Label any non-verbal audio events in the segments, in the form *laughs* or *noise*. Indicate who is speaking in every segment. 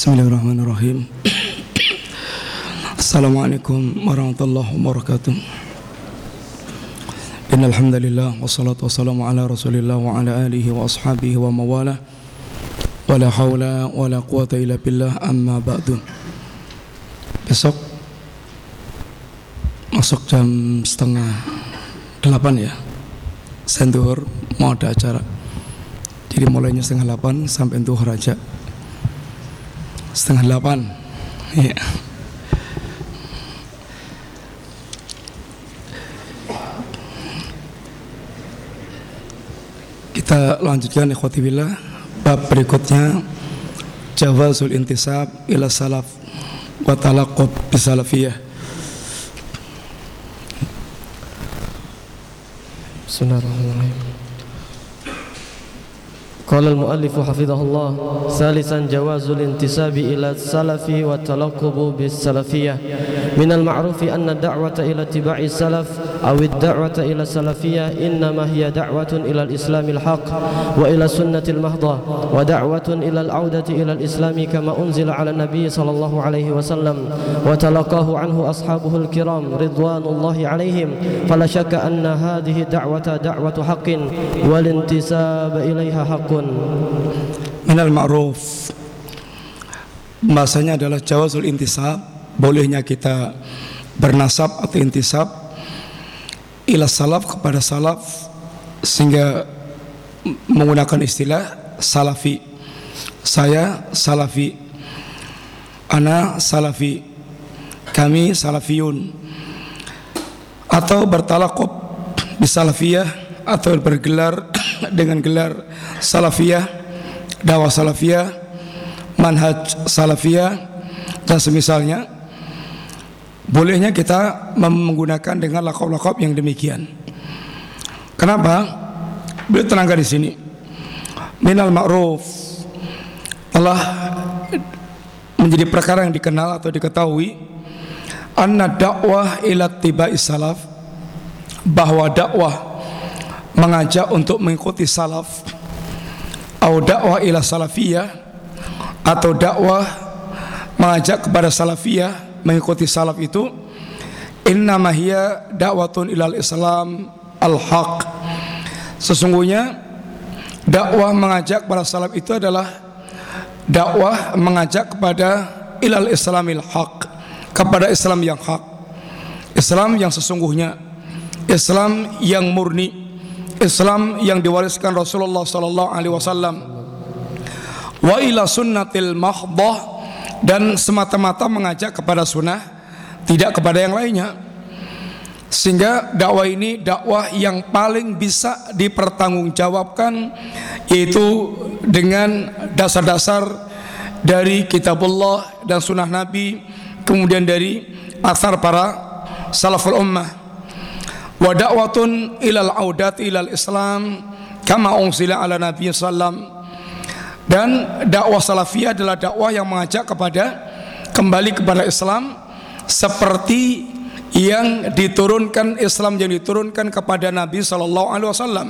Speaker 1: Bismillahirrahmanirrahim. Assalamualaikum warahmatullahi wabarakatuh. Innalhamdulillah Wassalatu wassalamu ala rasulillah Wa ala alihi wa ashabihi wa mawala Wa la hawla wa la quwata illa billah Amma ba'du. Besok Masuk jam setengah Delapan ya. Sentuhur Mau ada acara. Jadi mulainya setengah delapan Sampai duhur aja setengah delapan. Ya. kita lanjutkan ikhwati billah bab berikutnya jawazul intisab ila salaf wa talaqqub bisalafiyah
Speaker 2: Bismillahirrahmanirrahim قال المؤلف حفظه الله ثالثا جواز الانتساب إلى السلف والتلقب بالسلفية. من المعروف أن الدعوة إلى اتباع السلف awid da'wata ila salafiyah innama hiya da'watun ila al-islamil haq wa ila sunnatil mahdah wa da'watun ila al-audati ila al-islami kama unzila ala nabi sallallahu alaihi wasallam wa talaqahu anhu ashabuhu al-kiram ridwanullahi alaihim fala syakka anna hadhihi da'wata da'watu haqqin wal intisab ilaiha haqqun
Speaker 1: minal ma'ruf bahasanya adalah jawazul intisab. Bolehnya kita bernasab atau intisab ila salaf kepada salaf sehingga menggunakan istilah salafi. Saya salafi. Ana salafi. Kami salafiyun. Atau bertalakub di salafiyah atau bergelar *coughs* dengan gelar salafiyah, dakwah salafiyah, manhaj salafiyah dan semisalnya bolehnya kita menggunakan dengan lakop-lakop yang demikian. Kenapa? Beliau terangkan di sini. Minal ma'ruf telah menjadi perkara yang dikenal atau diketahui anna dakwah ila tibai salaf bahwa dakwah mengajak untuk mengikuti salaf atau dakwah ila salafiyah atau dakwah mengajak kepada salafiyah mengikuti salaf itu inna hiya dakwatun ilal islam al haq sesungguhnya dakwah mengajak para salaf itu adalah dakwah mengajak kepada ilal islamil haq kepada Islam yang hak Islam yang sesungguhnya Islam yang murni Islam yang diwariskan Rasulullah sallallahu alaihi wasallam. Wa ila sunnatil mahdhah dan semata-mata mengajak kepada sunnah tidak kepada yang lainnya. Sehingga dakwah ini dakwah yang paling bisa dipertanggungjawabkan yaitu dengan dasar-dasar dari kitabullah dan sunnah Nabi kemudian dari asar para salaful ummah. Wa da'watun ilal audat ilal Islam kama unsila ala Nabi sallam dan dakwah salafiyah adalah dakwah yang mengajak kepada kembali kepada Islam seperti yang diturunkan Islam yang diturunkan kepada Nabi sallallahu alaihi wasallam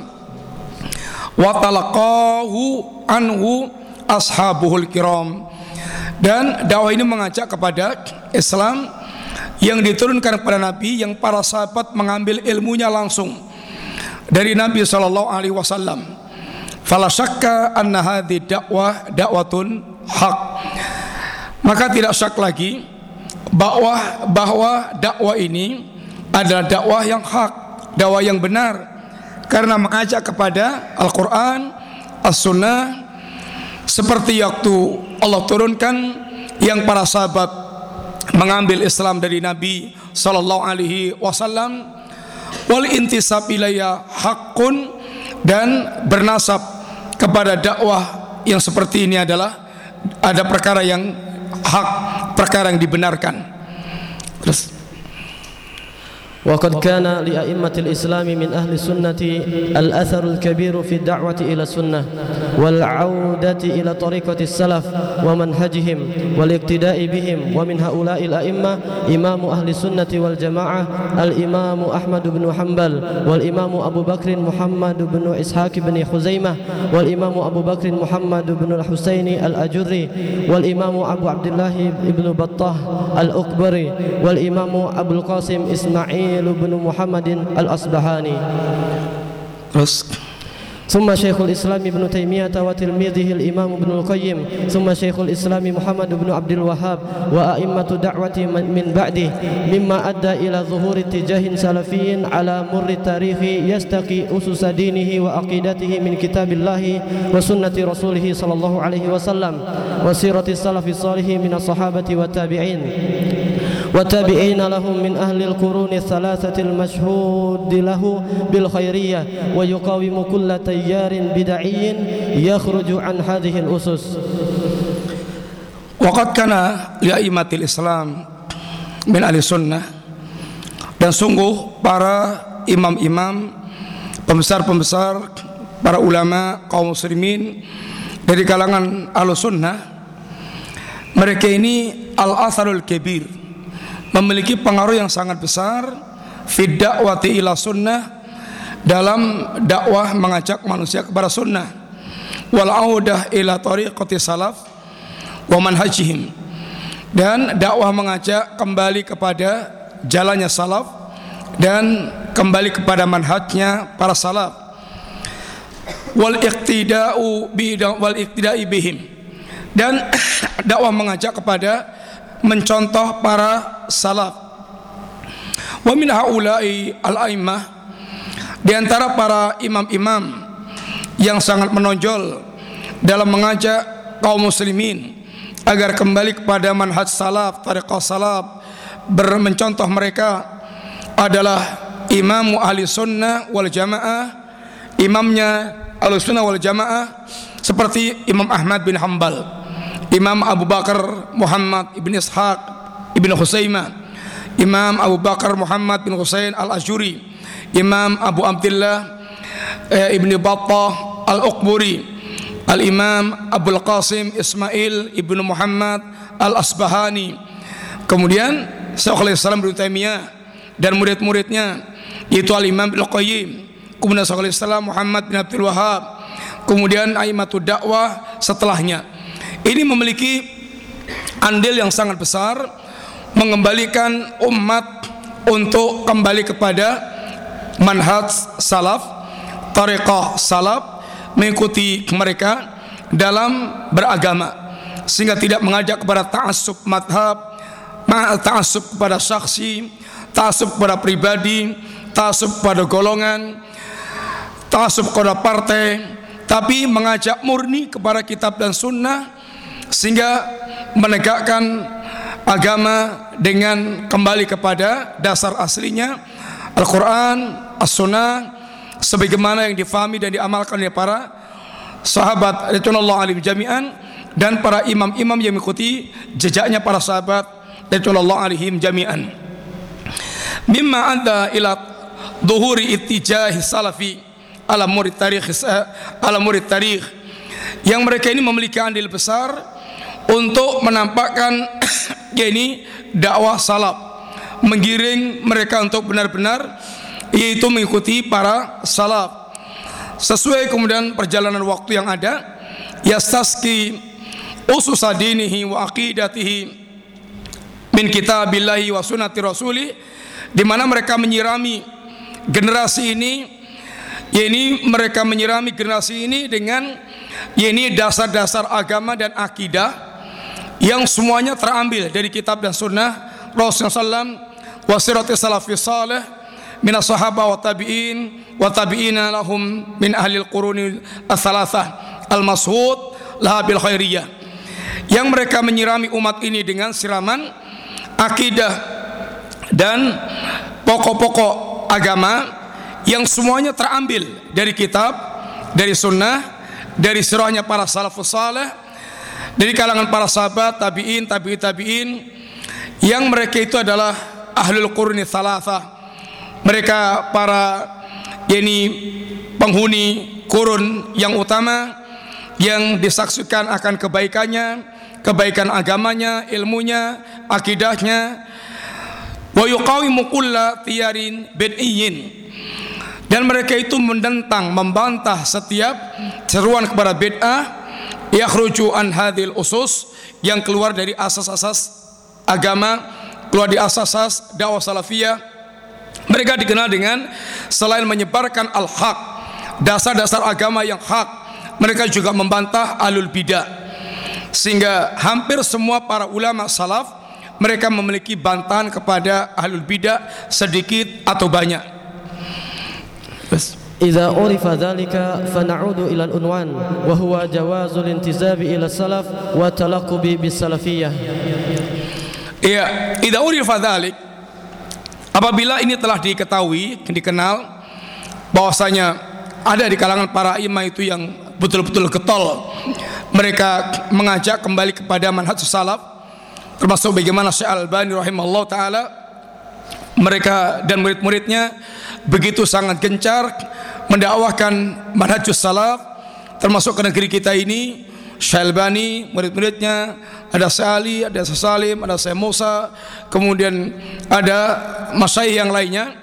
Speaker 1: wa talaqahu anhu ashabuhul kiram dan dakwah ini mengajak kepada Islam yang diturunkan kepada Nabi yang para sahabat mengambil ilmunya langsung dari Nabi sallallahu alaihi wasallam. Fala syakka anna hadhi dakwah dakwatun hak. Maka tidak syak lagi bahwa bahwa dakwah ini adalah dakwah yang hak, dakwah yang benar karena mengajak kepada Al-Qur'an, As-Sunnah seperti waktu Allah turunkan yang para sahabat mengambil Islam dari Nabi sallallahu alaihi wasallam wal intisab ilayya hakun dan bernasab kepada dakwah yang seperti ini adalah ada perkara yang hak, perkara yang dibenarkan. Terus
Speaker 2: وقد كان لأئمة الإسلام من أهل السنة الأثر الكبير في الدعوة إلى السنة والعودة إلى طريقة السلف ومنهجهم والاقتداء بهم. ومن هؤلاء الأئمة إمام أهل السنة والجماعة الإمام أحمد بن حنبل والإمام أبو بكر محمد بن إسحاق بن خزيمة والإمام أبو بكر محمد بن الحسين الأجري والإمام أبو عبد الله بن بطة الأكبري والإمام أبو القاسم إسماعيل إسماعيل بن محمد الأصبهاني
Speaker 1: Terus
Speaker 2: ثم شيخ الإسلام ابن تيمية وتلميذه الإمام ابن القيم ثم شيخ الإسلام محمد بن عبد الوهاب وأئمة دعوة من بعده مما أدى إلى ظهور اتجاه سلفي على مر التاريخ يستقي أسس دينه وعقيدته من كتاب الله وسنة رسوله صلى الله عليه وسلم وسيرة السلف الصالح من الصحابة والتابعين والتابعين لهم من أهل القرون الثلاثة المشهود له بالخيرية ويقاوم كل تيار بدعي يخرج عن هذه الأسس
Speaker 1: Waqad kana liaimatil Islam min ahli sunnah dan sungguh para imam-imam pembesar-pembesar para ulama kaum muslimin dari kalangan ahlu sunnah mereka ini al-asarul kebir memiliki pengaruh yang sangat besar fi da'wati ila sunnah dalam dakwah mengajak manusia kepada sunnah. Wal audah ila tariqati salaf wa manhajihim. Dan dakwah mengajak kembali kepada jalannya salaf dan kembali kepada manhajnya para salaf. Wal iqtida'u bihim. Dan *coughs* dakwah mengajak kepada mencontoh para salaf. Wa min haula'i al-a'immah di antara para imam-imam yang sangat menonjol dalam mengajak kaum muslimin agar kembali kepada manhaj salaf, tariqah salaf, bermencontoh mereka adalah imam ahli sunnah wal jamaah, imamnya ahli sunnah wal jamaah seperti Imam Ahmad bin Hambal, Imam Abu Bakar Muhammad ibn Ishaq ibn Husaimah, Imam Abu Bakar Muhammad bin Husain al-Ajuri, Imam Abu Abdullah eh, ibn Battah al-Uqburi, Al-Imam Abdul Qasim Ismail Ibnu Muhammad Al-Asbahani. Kemudian Syekhul Islam Ibnu Taimiyah dan murid-muridnya yaitu Al-Imam Ibnu Qayyim kemudian Syekhul Islam Muhammad bin Abdul Wahab kemudian Aimatud Dakwah setelahnya ini memiliki andil yang sangat besar mengembalikan umat untuk kembali kepada manhaj salaf tariqah salaf mengikuti mereka dalam beragama sehingga tidak mengajak kepada ta'assub madhab ta'assub kepada saksi ta'assub kepada pribadi ta'assub kepada golongan ta'assub kepada partai tapi mengajak murni kepada kitab dan sunnah sehingga menegakkan agama dengan kembali kepada dasar aslinya Al-Quran, As-Sunnah sebagaimana yang difahami dan diamalkan oleh para sahabat Rasulullah alim jami'an dan para imam-imam yang mengikuti jejaknya para sahabat Rasulullah alaihim jami'an. Mimma anda ila duhuri ittijah salafi ala murid tarikh ala murid tarikh. Yang mereka ini memiliki andil besar untuk menampakkan *coughs* ini dakwah salaf menggiring mereka untuk benar-benar yaitu mengikuti para salaf. Sesuai kemudian perjalanan waktu yang ada yastaski usus dinihi wa aqidatihi min kitabillahi wa sunnati rasuli di mana mereka menyirami generasi ini yakni mereka menyirami generasi ini dengan yakni dasar-dasar agama dan akidah yang semuanya terambil dari kitab dan sunnah Rasulullah SAW wasirati salafi salih min as-sahaba wa tabi'in wa tabi'ina lahum min ahli al-quruni ats-tsalatsah al-mashhud laha bil khairiyah. Yang mereka menyirami umat ini dengan siraman akidah dan pokok-pokok agama yang semuanya terambil dari kitab dari sunnah dari sirahnya para salafus saleh dari kalangan para sahabat tabi'in tabi'in tabi'in yang mereka itu adalah ahlul quruni thalathah mereka para yakni penghuni kurun yang utama yang disaksikan akan kebaikannya, kebaikan agamanya, ilmunya, akidahnya. Wa yuqawimu kulla tiyarin bid'iyyin. Dan mereka itu menentang, membantah setiap seruan kepada bid'ah yakhruju an hadhil usus yang keluar dari asas-asas agama, keluar di asas-asas dakwah salafiyah. Mereka dikenal dengan selain menyebarkan al-haq, dasar-dasar agama yang hak, mereka juga membantah alul bidah. Sehingga hampir semua para ulama salaf mereka memiliki bantahan kepada ahlul bidah sedikit atau banyak
Speaker 2: إذا urifa ذلك فنعود إلى ila وهو جواز wa إلى السلف intizabi بالسلفية.
Speaker 1: Ya, wa talaqqubi idza iya, urifa dzalik apabila ini telah diketahui, dikenal bahwasanya ada di kalangan para imam itu yang betul-betul getol mereka mengajak kembali kepada manhaj salaf termasuk bagaimana Syekh Al-Albani rahimahullah taala mereka dan murid-muridnya begitu sangat gencar mendakwahkan manhaj salaf termasuk ke negeri kita ini Syekh Albani murid-muridnya ada Syekh Ali, ada Salim, ada Syekh Musa kemudian ada masyayikh yang lainnya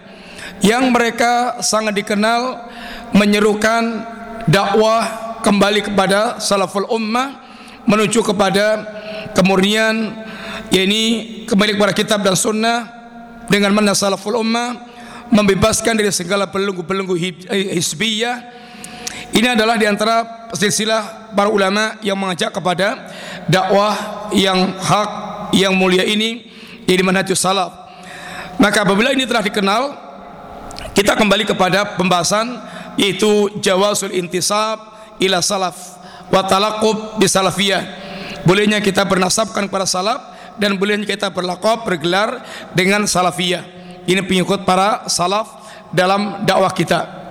Speaker 1: yang mereka sangat dikenal menyerukan dakwah kembali kepada salaful ummah menuju kepada kemurnian yakni kembali kepada kitab dan sunnah dengan mana salaful ummah membebaskan dari segala belenggu-belenggu hizbiyah. Ini adalah di antara silsilah para ulama yang mengajak kepada dakwah yang hak yang mulia ini ini manhajus salaf. Maka apabila ini telah dikenal kita kembali kepada pembahasan yaitu jawasul intisab ila salaf wa talaqub bisalafiyah bolehnya kita bernasabkan kepada salaf dan bolehnya kita berlaqab bergelar dengan salafiyah ini pengikut para salaf dalam dakwah kita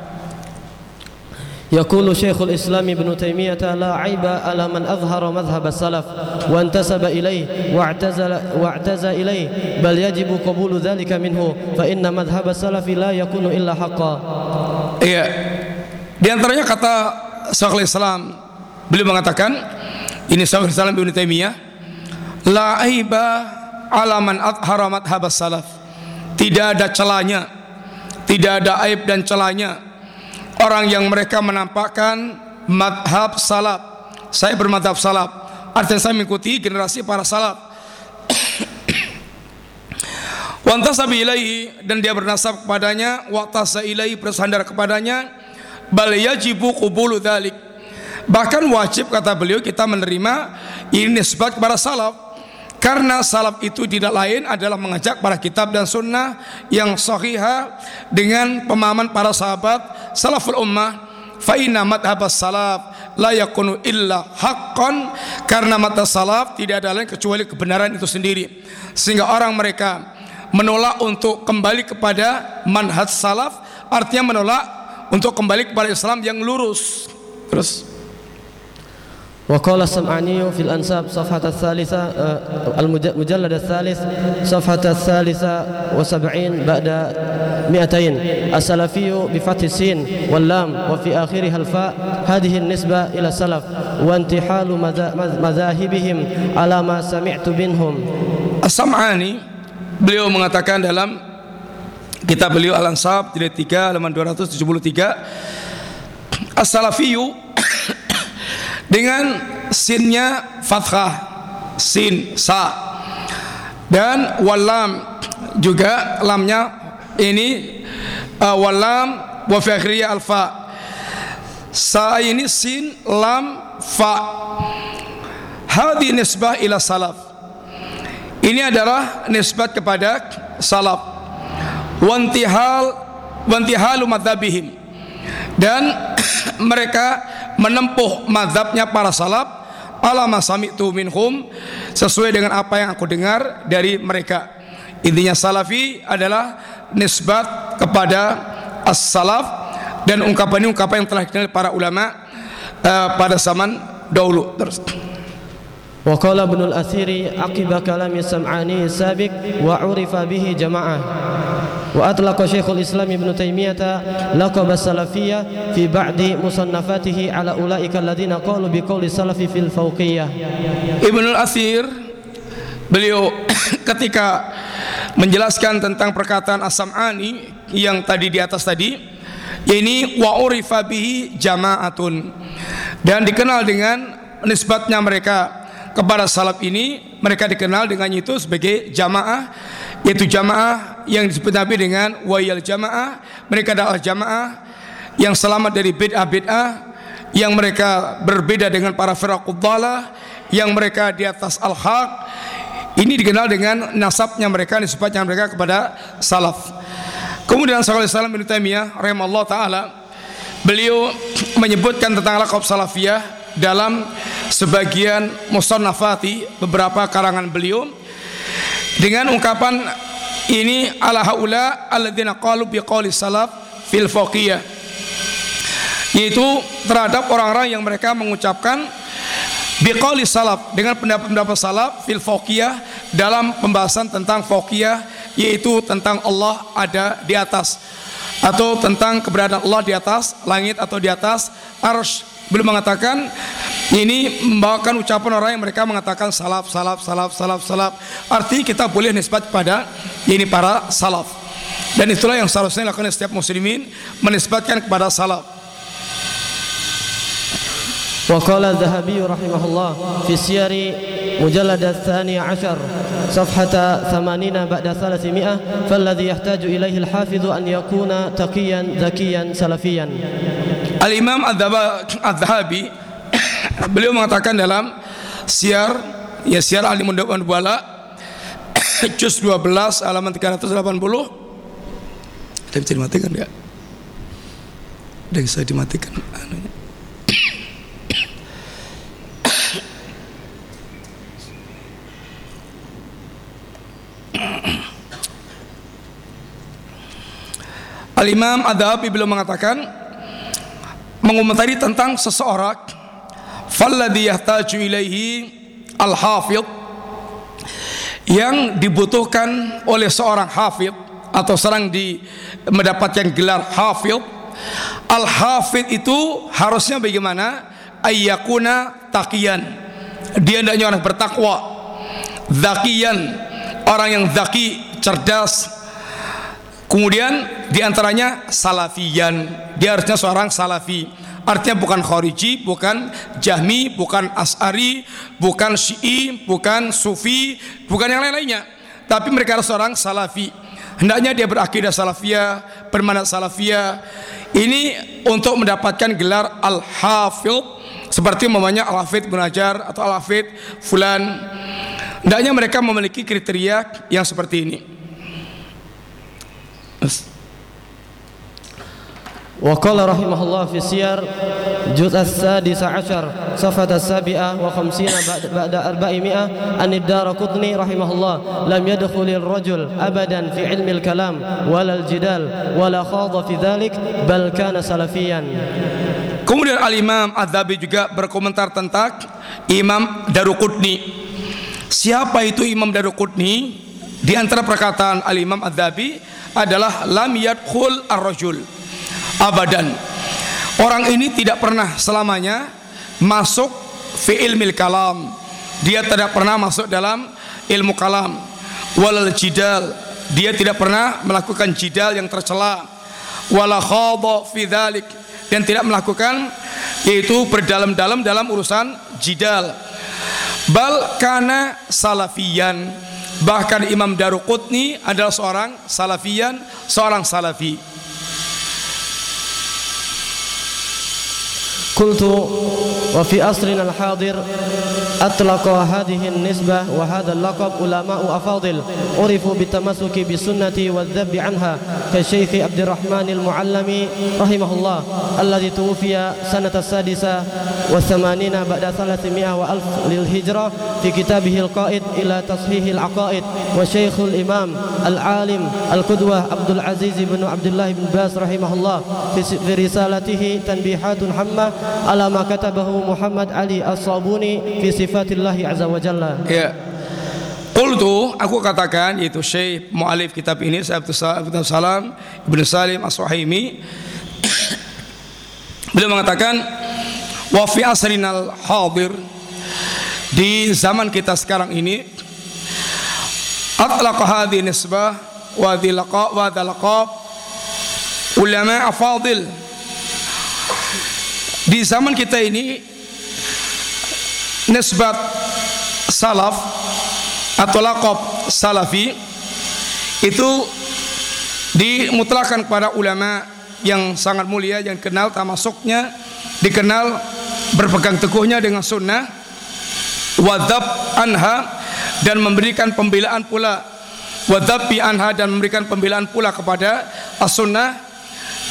Speaker 2: يقول شيخ الإسلام ابن تيمية لا عيب على من أظهر مذهب السلف وانتسب إليه واعتزل, واعتزى إليه بل يجب قبول ذلك منه فإن مذهب السلف لا يكون إلا حقا
Speaker 1: Iya. Di antaranya kata Syekhul Islam beliau mengatakan ini Syekhul Islam Ibnu Taimiyah la aiba ala man athhara madhhab salaf tidak ada celanya tidak ada aib dan celanya orang yang mereka menampakkan madhab salaf. Saya bermadhab salaf. Artinya saya mengikuti generasi para salaf. *coughs* Wantasabi ilaihi dan dia bernasab kepadanya, waqtasa ilaihi bersandar kepadanya, bal yajibu qubulu dzalik bahkan wajib kata beliau kita menerima ini nisbat kepada salaf karena salaf itu tidak lain adalah mengajak para kitab dan sunnah yang sahihah dengan pemahaman para sahabat salaful ummah. Fa inna madhhabas salaf la yakunu illa haqqan. Karena mata salaf tidak ada lain kecuali kebenaran itu sendiri. Sehingga orang mereka menolak untuk kembali kepada manhaj salaf. Artinya menolak untuk kembali kepada Islam yang lurus. Terus
Speaker 2: وقال السمعاني في الأنساب صفحة الثالثة المجلد الثالث صفحة الثالثة وسبعين بعد مئتين السلفي بفتح السين واللام وفي آخرها الفاء هذه النسبة إلى السلف وانتحال مذاهبهم على ما سمعت منهم
Speaker 1: السمعاني beliau mengatakan dalam Kitab beliau Al-Ansab jilid 3 halaman 273 As-Salafiyu dengan sinnya fathah sin sa. Dan walam juga lamnya ini uh, walam wa alfa. Sa ini sin lam fa. Hadhi nisbah ila salaf. Ini adalah nisbat kepada salaf. Wantihal wantihalu madzhabihim dan *coughs* mereka menempuh mazhabnya para salaf ala masami'tu minhum sesuai dengan apa yang aku dengar dari mereka intinya salafi adalah nisbat kepada as-salaf dan ungkapan ini ungkapan yang telah dikenal para ulama uh, pada zaman dahulu terus
Speaker 2: وقال ابن الأثير عقب كلام السمعاني السابق وعرف به جماعة wa atlaqa Syekhul Islam ibnu Taimiyah laqab salafiyah fi ba'di musannafatihi ala ulaika alladziina qalu biqauli salafi fil
Speaker 1: fauqiyah Al-Asir beliau *coughs* ketika menjelaskan tentang perkataan As-Sam'ani yang tadi di atas tadi ini wa urifa bihi jama'atun. Dan dikenal dengan nisbatnya mereka kepada salaf ini mereka dikenal dengan itu sebagai jamaah yaitu jamaah yang disebut Nabi dengan wayal jamaah. Mereka adalah jamaah yang selamat dari bid'ah-bid'ah yang mereka berbeda dengan para firaqud dhalah yang mereka di atas al-haq. Ini dikenal dengan nasabnya mereka nisbatnya mereka kepada salaf. Kemudian Syaikhul Islam Ibnu Taimiyah rahimahullah taala beliau menyebutkan tentang laqab salafiyah dalam sebagian musannafati beberapa karangan beliau dengan ungkapan ini ala haula alladzina qalu biqauli salaf fil faqiyah yaitu terhadap orang-orang yang mereka mengucapkan biqauli salaf dengan pendapat-pendapat salaf fil faqiyah dalam pembahasan tentang faqiyah yaitu tentang Allah ada di atas atau tentang keberadaan Allah di atas langit atau di atas arsh belum mengatakan ini membawakan ucapan orang yang mereka mengatakan salaf salaf salaf salaf salaf. Arti kita boleh nisbat kepada ini para salaf. Dan itulah yang seharusnya dilakukan setiap muslimin menisbatkan kepada salaf
Speaker 2: وقال الذهبي رحمه الله في سير مجلد الثاني عشر صفحة ثمانين بعد ثلاثمائة فالذي يحتاج إليه الحافظ أن يكون تقيا ذكيا سلفيا
Speaker 1: Al Imam Ad-Dhahabi beliau mengatakan dalam siar ya siar Al Mundawan Bala juz 12 halaman 380 ada bisa dimatikan enggak? Ada bisa dimatikan anunya. Al-Imam Ad-Dhahabi beliau mengatakan mengomentari tentang seseorang falladhi yahtaju ilaihi al-hafidh yang dibutuhkan oleh seorang hafidh atau seorang di mendapatkan gelar hafidh. Al-hafidh itu harusnya bagaimana? Ayyakuna taqiyan. Dia hendaknya orang bertakwa. Zakiyan orang yang zaki cerdas kemudian di antaranya salafiyan. Dia harusnya seorang salafi. Artinya bukan khariji bukan jahmi bukan as'ari bukan syi'i bukan sufi bukan yang lain-lainnya. Tapi mereka harus seorang salafi. Hendaknya dia berakidah salafiyah bermanat salafiyah. Ini untuk mendapatkan gelar al-hafidh. Seperti namanya al-hafidh bin atau al-hafidh fulan. Hendaknya mereka memiliki kriteria yang seperti ini
Speaker 2: وقال رحمه الله في السير جزء السادس عشر صفحة السابعة وخمسين بعد, بعد أربعمائة أن الدار قطني رحمه الله لم يدخل الرجل أبدا في علم الكلام ولا الجدال ولا خاض في ذلك بل كان سلفيا
Speaker 1: Kemudian Al-Imam Adzabi juga berkomentar tentang Imam Daruqutni. Siapa itu Imam Daruqutni? Di antara perkataan Al-Imam Adzabi adalah lam yadkhul ar-rajul abadan. Orang ini tidak pernah selamanya masuk fi ilmil kalam. Dia tidak pernah masuk dalam ilmu kalam. Walal jidal. Dia tidak pernah melakukan jidal yang tercela. Wala khadha fi dzalik dan tidak melakukan yaitu berdalam-dalam dalam urusan jidal. Bal kana salafiyan. Bahkan Imam Daruqutni adalah seorang salafiyan, seorang salafi.
Speaker 2: قلت وفي عصرنا الحاضر أطلق هذه النسبة وهذا اللقب علماء أفاضل عرفوا بالتمسك بالسنة والذب عنها كالشيخ عبد الرحمن المعلمي رحمه الله الذي توفي سنة السادسة والثمانين بعد ثلاثمائة وألف للهجرة في كتابه القائد إلى تصحيح العقائد وشيخ الإمام العالم القدوة عبد العزيز بن عبد الله بن باز رحمه الله في رسالته تنبيحات حمى ala ma katabahu Muhammad Ali As-Sabuni fi sifatillahi azza wa jalla.
Speaker 1: Ya. Qultu aku katakan yaitu Syekh mualif kitab ini Syekh Abdul Salam Ibnu Salim As-Suhaimi beliau mengatakan wa fi asrinal hadir di zaman kita sekarang ini atlaqa hadhihi nisbah wa dhilqa wa dhilqa ulama afadil di zaman kita ini nisbat salaf atau lakob salafi itu dimutlakan kepada ulama yang sangat mulia yang kenal termasuknya dikenal berpegang teguhnya dengan sunnah wadab anha dan memberikan pembelaan pula. Wadab bi anha dan memberikan pembelaan pula kepada as-sunnah.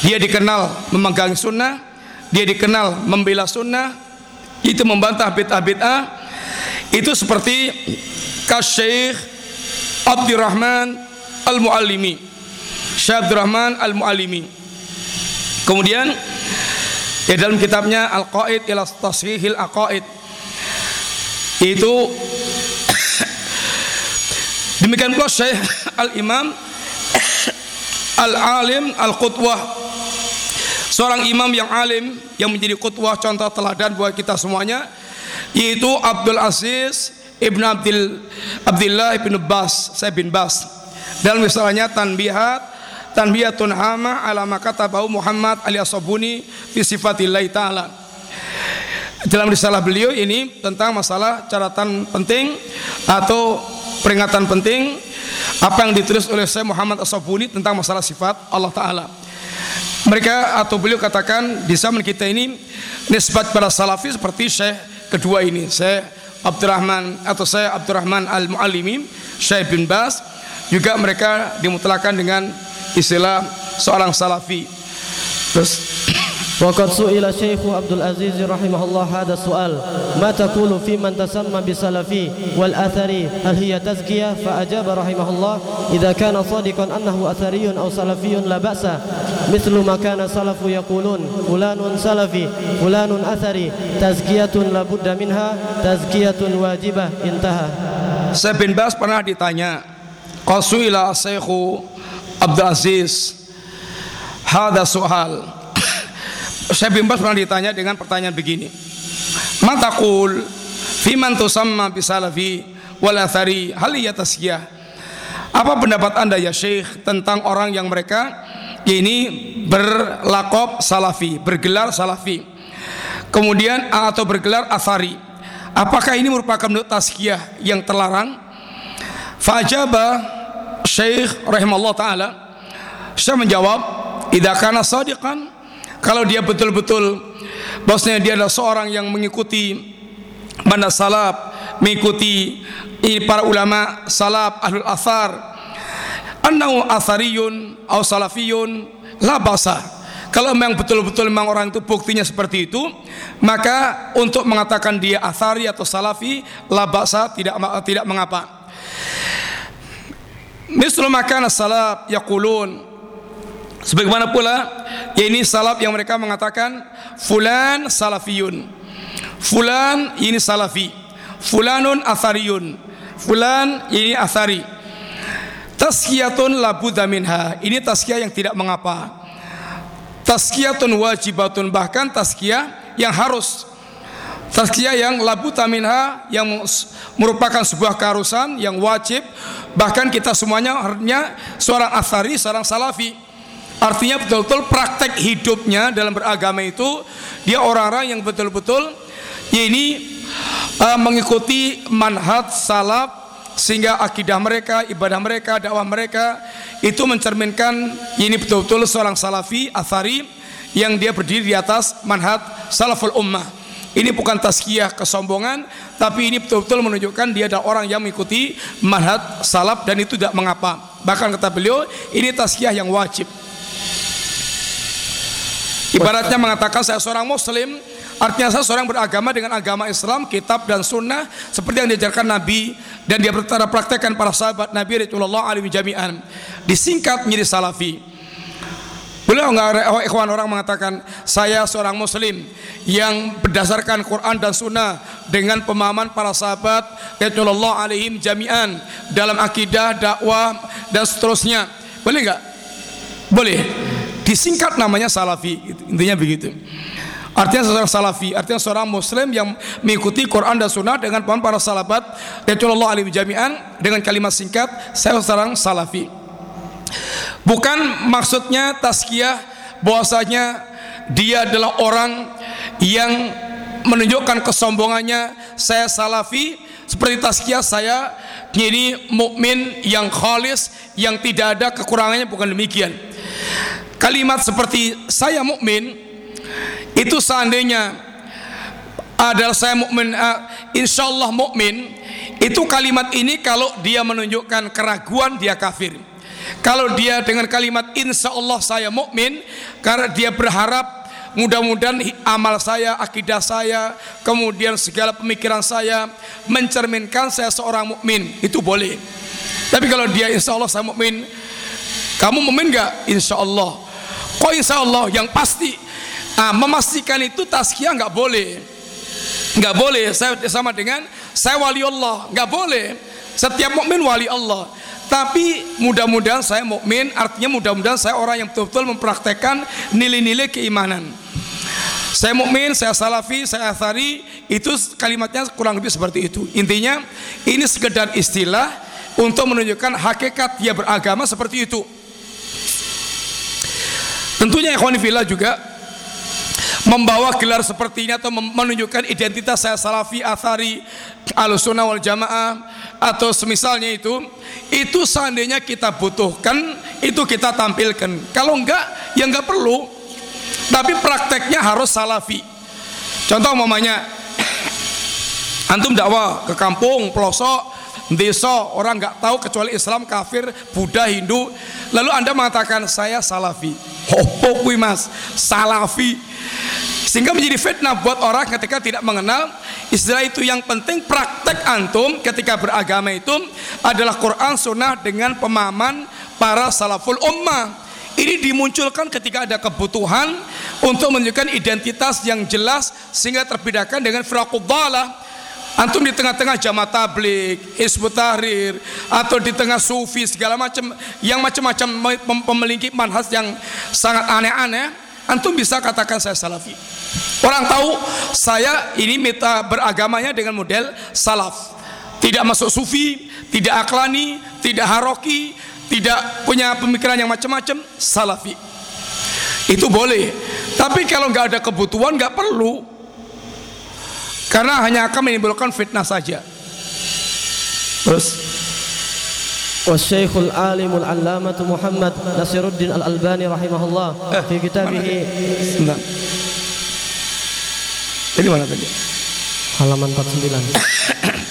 Speaker 1: Dia dikenal memegang sunnah dia dikenal membela sunnah itu membantah bid'ah bid'ah itu seperti Syekh Abdurrahman Al-Muallimi. Syekh Abdurrahman Al-Muallimi. Kemudian ya dalam kitabnya Al-Qaid ila Tashihil Aqaid. Itu *coughs* demikian pula Syekh Al-Imam Al-Alim Al-Qutwah seorang imam yang alim yang menjadi kutwah contoh teladan buat kita semuanya yaitu Abdul Aziz Ibn Abdul Abdullah Ibn Bas saya bin Bas dalam misalnya tanbihat tanbihatun hama ala makata bau Muhammad alias Sabuni fi sifatillahi taala. Dalam risalah beliau ini tentang masalah catatan penting atau peringatan penting apa yang ditulis oleh saya Muhammad As-Sabuni tentang masalah sifat Allah Ta'ala mereka atau beliau katakan di zaman kita ini nisbat pada salafi seperti Syekh kedua ini Syekh Abdurrahman atau saya Abdurrahman Al-Muallimi Syekh bin Bas juga mereka dimutlakan dengan istilah seorang salafi. Terus
Speaker 2: وقد سئل الشيخ عبد العزيز رحمه الله هذا السؤال ما تقول في من تسمى بسلفي والأثري هل هي تزكية فأجاب رحمه الله إذا كان صادقا أنه أثري أو سلفي لا بأس مثل ما كان سلف يقولون فلان سلفي فلان أثري تزكية لابد منها تزكية واجبة انتهى
Speaker 1: Syekh bin Bas pernah ditanya Qasuila Syekhu Abdul Aziz Hada soal Syekh bin Bas pernah ditanya dengan pertanyaan begini. Matakul Fiman tusamma bisalafi Wal athari hal tasiyah? Apa pendapat anda ya Syekh Tentang orang yang mereka Ini berlakop salafi Bergelar salafi Kemudian atau bergelar athari? Apakah ini merupakan bentuk tazkiyah yang terlarang? Fajaba Syekh rahimahullah taala Syekh menjawab, "Idza kana sadiqan" Kalau dia betul-betul bosnya dia adalah seorang yang mengikuti mana salaf, mengikuti para ulama salaf ahlul athar, annahu athariyun au salafiyun la basa. Kalau memang betul-betul memang orang itu buktinya seperti itu, maka untuk mengatakan dia athari atau salafi la basa tidak tidak mengapa. Mislu makan salaf yaqulun Sebagaimana pula ya ini salaf yang mereka mengatakan fulan salafiyun. Fulan ini salafi. Fulanun athariyun. Fulan ini athari. Tazkiyatun la budda minha. Ini tazkiyah yang tidak mengapa. Tazkiyatun wajibatun bahkan tazkiyah yang harus Tazkiyah yang labu minha yang merupakan sebuah keharusan yang wajib bahkan kita semuanya seorang athari, seorang salafi Artinya betul-betul praktek hidupnya dalam beragama itu dia orang-orang yang betul-betul ya ini uh, mengikuti manhaj salaf sehingga akidah mereka, ibadah mereka, dakwah mereka itu mencerminkan ini betul-betul seorang salafi athari yang dia berdiri di atas manhaj salaful ummah. Ini bukan tazkiyah kesombongan, tapi ini betul-betul menunjukkan dia adalah orang yang mengikuti manhaj salaf dan itu tidak mengapa. Bahkan kata beliau, ini tazkiyah yang wajib. Ibaratnya mengatakan saya seorang muslim Artinya saya seorang beragama dengan agama Islam, kitab dan sunnah seperti yang diajarkan Nabi dan dia praktekkan para sahabat Nabi Rasulullah alaihi jami'an. Disingkat menjadi salafi. Beliau nggak oh, ikhwan orang mengatakan saya seorang muslim yang berdasarkan Quran dan Sunnah dengan pemahaman para sahabat Rasulullah alaihim jami'an dalam akidah, dakwah dan seterusnya. Boleh nggak? Boleh. Disingkat namanya salafi. Intinya begitu. Artinya seorang salafi, artinya seorang muslim yang mengikuti Quran dan Sunnah dengan pemahaman para sahabat Rasulullah alaihim jami'an dengan kalimat singkat saya seorang salafi. Bukan maksudnya tazkiyah bahwasanya dia adalah orang yang menunjukkan kesombongannya saya salafi seperti tazkiyah saya ini mukmin yang khalis yang tidak ada kekurangannya bukan demikian. Kalimat seperti saya mukmin itu seandainya adalah saya mukmin uh, insyaallah mukmin itu kalimat ini kalau dia menunjukkan keraguan dia kafir. Kalau dia dengan kalimat insya Allah saya mukmin karena dia berharap mudah-mudahan amal saya, akidah saya, kemudian segala pemikiran saya mencerminkan saya seorang mukmin itu boleh. Tapi kalau dia insya Allah saya mukmin, kamu mukmin nggak? Insya Allah. Kok insya Allah yang pasti ah, memastikan itu tazkiyah nggak boleh. Nggak boleh. Saya sama dengan saya wali Allah, nggak boleh. Setiap mukmin wali Allah. Tapi mudah-mudahan saya mukmin, artinya mudah-mudahan saya orang yang betul-betul mempraktekkan nilai-nilai keimanan. Saya mukmin, saya salafi, saya athari, itu kalimatnya kurang lebih seperti itu. Intinya ini sekedar istilah untuk menunjukkan hakikat dia beragama seperti itu. Tentunya ikhwanifillah juga membawa gelar seperti ini atau menunjukkan identitas saya salafi, athari, alusunah wal jamaah atau semisalnya itu itu seandainya kita butuhkan itu kita tampilkan. Kalau enggak ya enggak perlu. Tapi prakteknya harus salafi. Contoh mamanya *clears throat* antum dakwah ke kampung pelosok desa orang nggak tahu kecuali Islam kafir Buddha Hindu. Lalu anda mengatakan saya salafi. Hopo mas? Salafi. Sehingga menjadi fitnah buat orang ketika tidak mengenal istilah itu. Yang penting praktek antum ketika beragama itu adalah Quran Sunnah dengan pemahaman para salaful ummah. Ini dimunculkan ketika ada kebutuhan untuk menunjukkan identitas yang jelas sehingga terbedakan dengan firaquddalah Antum di tengah-tengah jamaah tablik, hizbut tahrir, atau di tengah sufi segala macam yang macam-macam memiliki manhaj yang sangat aneh-aneh, antum bisa katakan saya salafi. Orang tahu saya ini meta beragamanya dengan model salaf. Tidak masuk sufi, tidak aklani, tidak haroki, tidak punya pemikiran yang macam-macam, salafi. Itu boleh. Tapi kalau nggak ada kebutuhan nggak perlu karena hanya akan menimbulkan fitnah saja terus
Speaker 2: والشيخ العالم العلامة محمد نصر الدين الألباني رحمه الله في كتابه
Speaker 1: Ini mana tadi?
Speaker 2: Halaman 49 *coughs*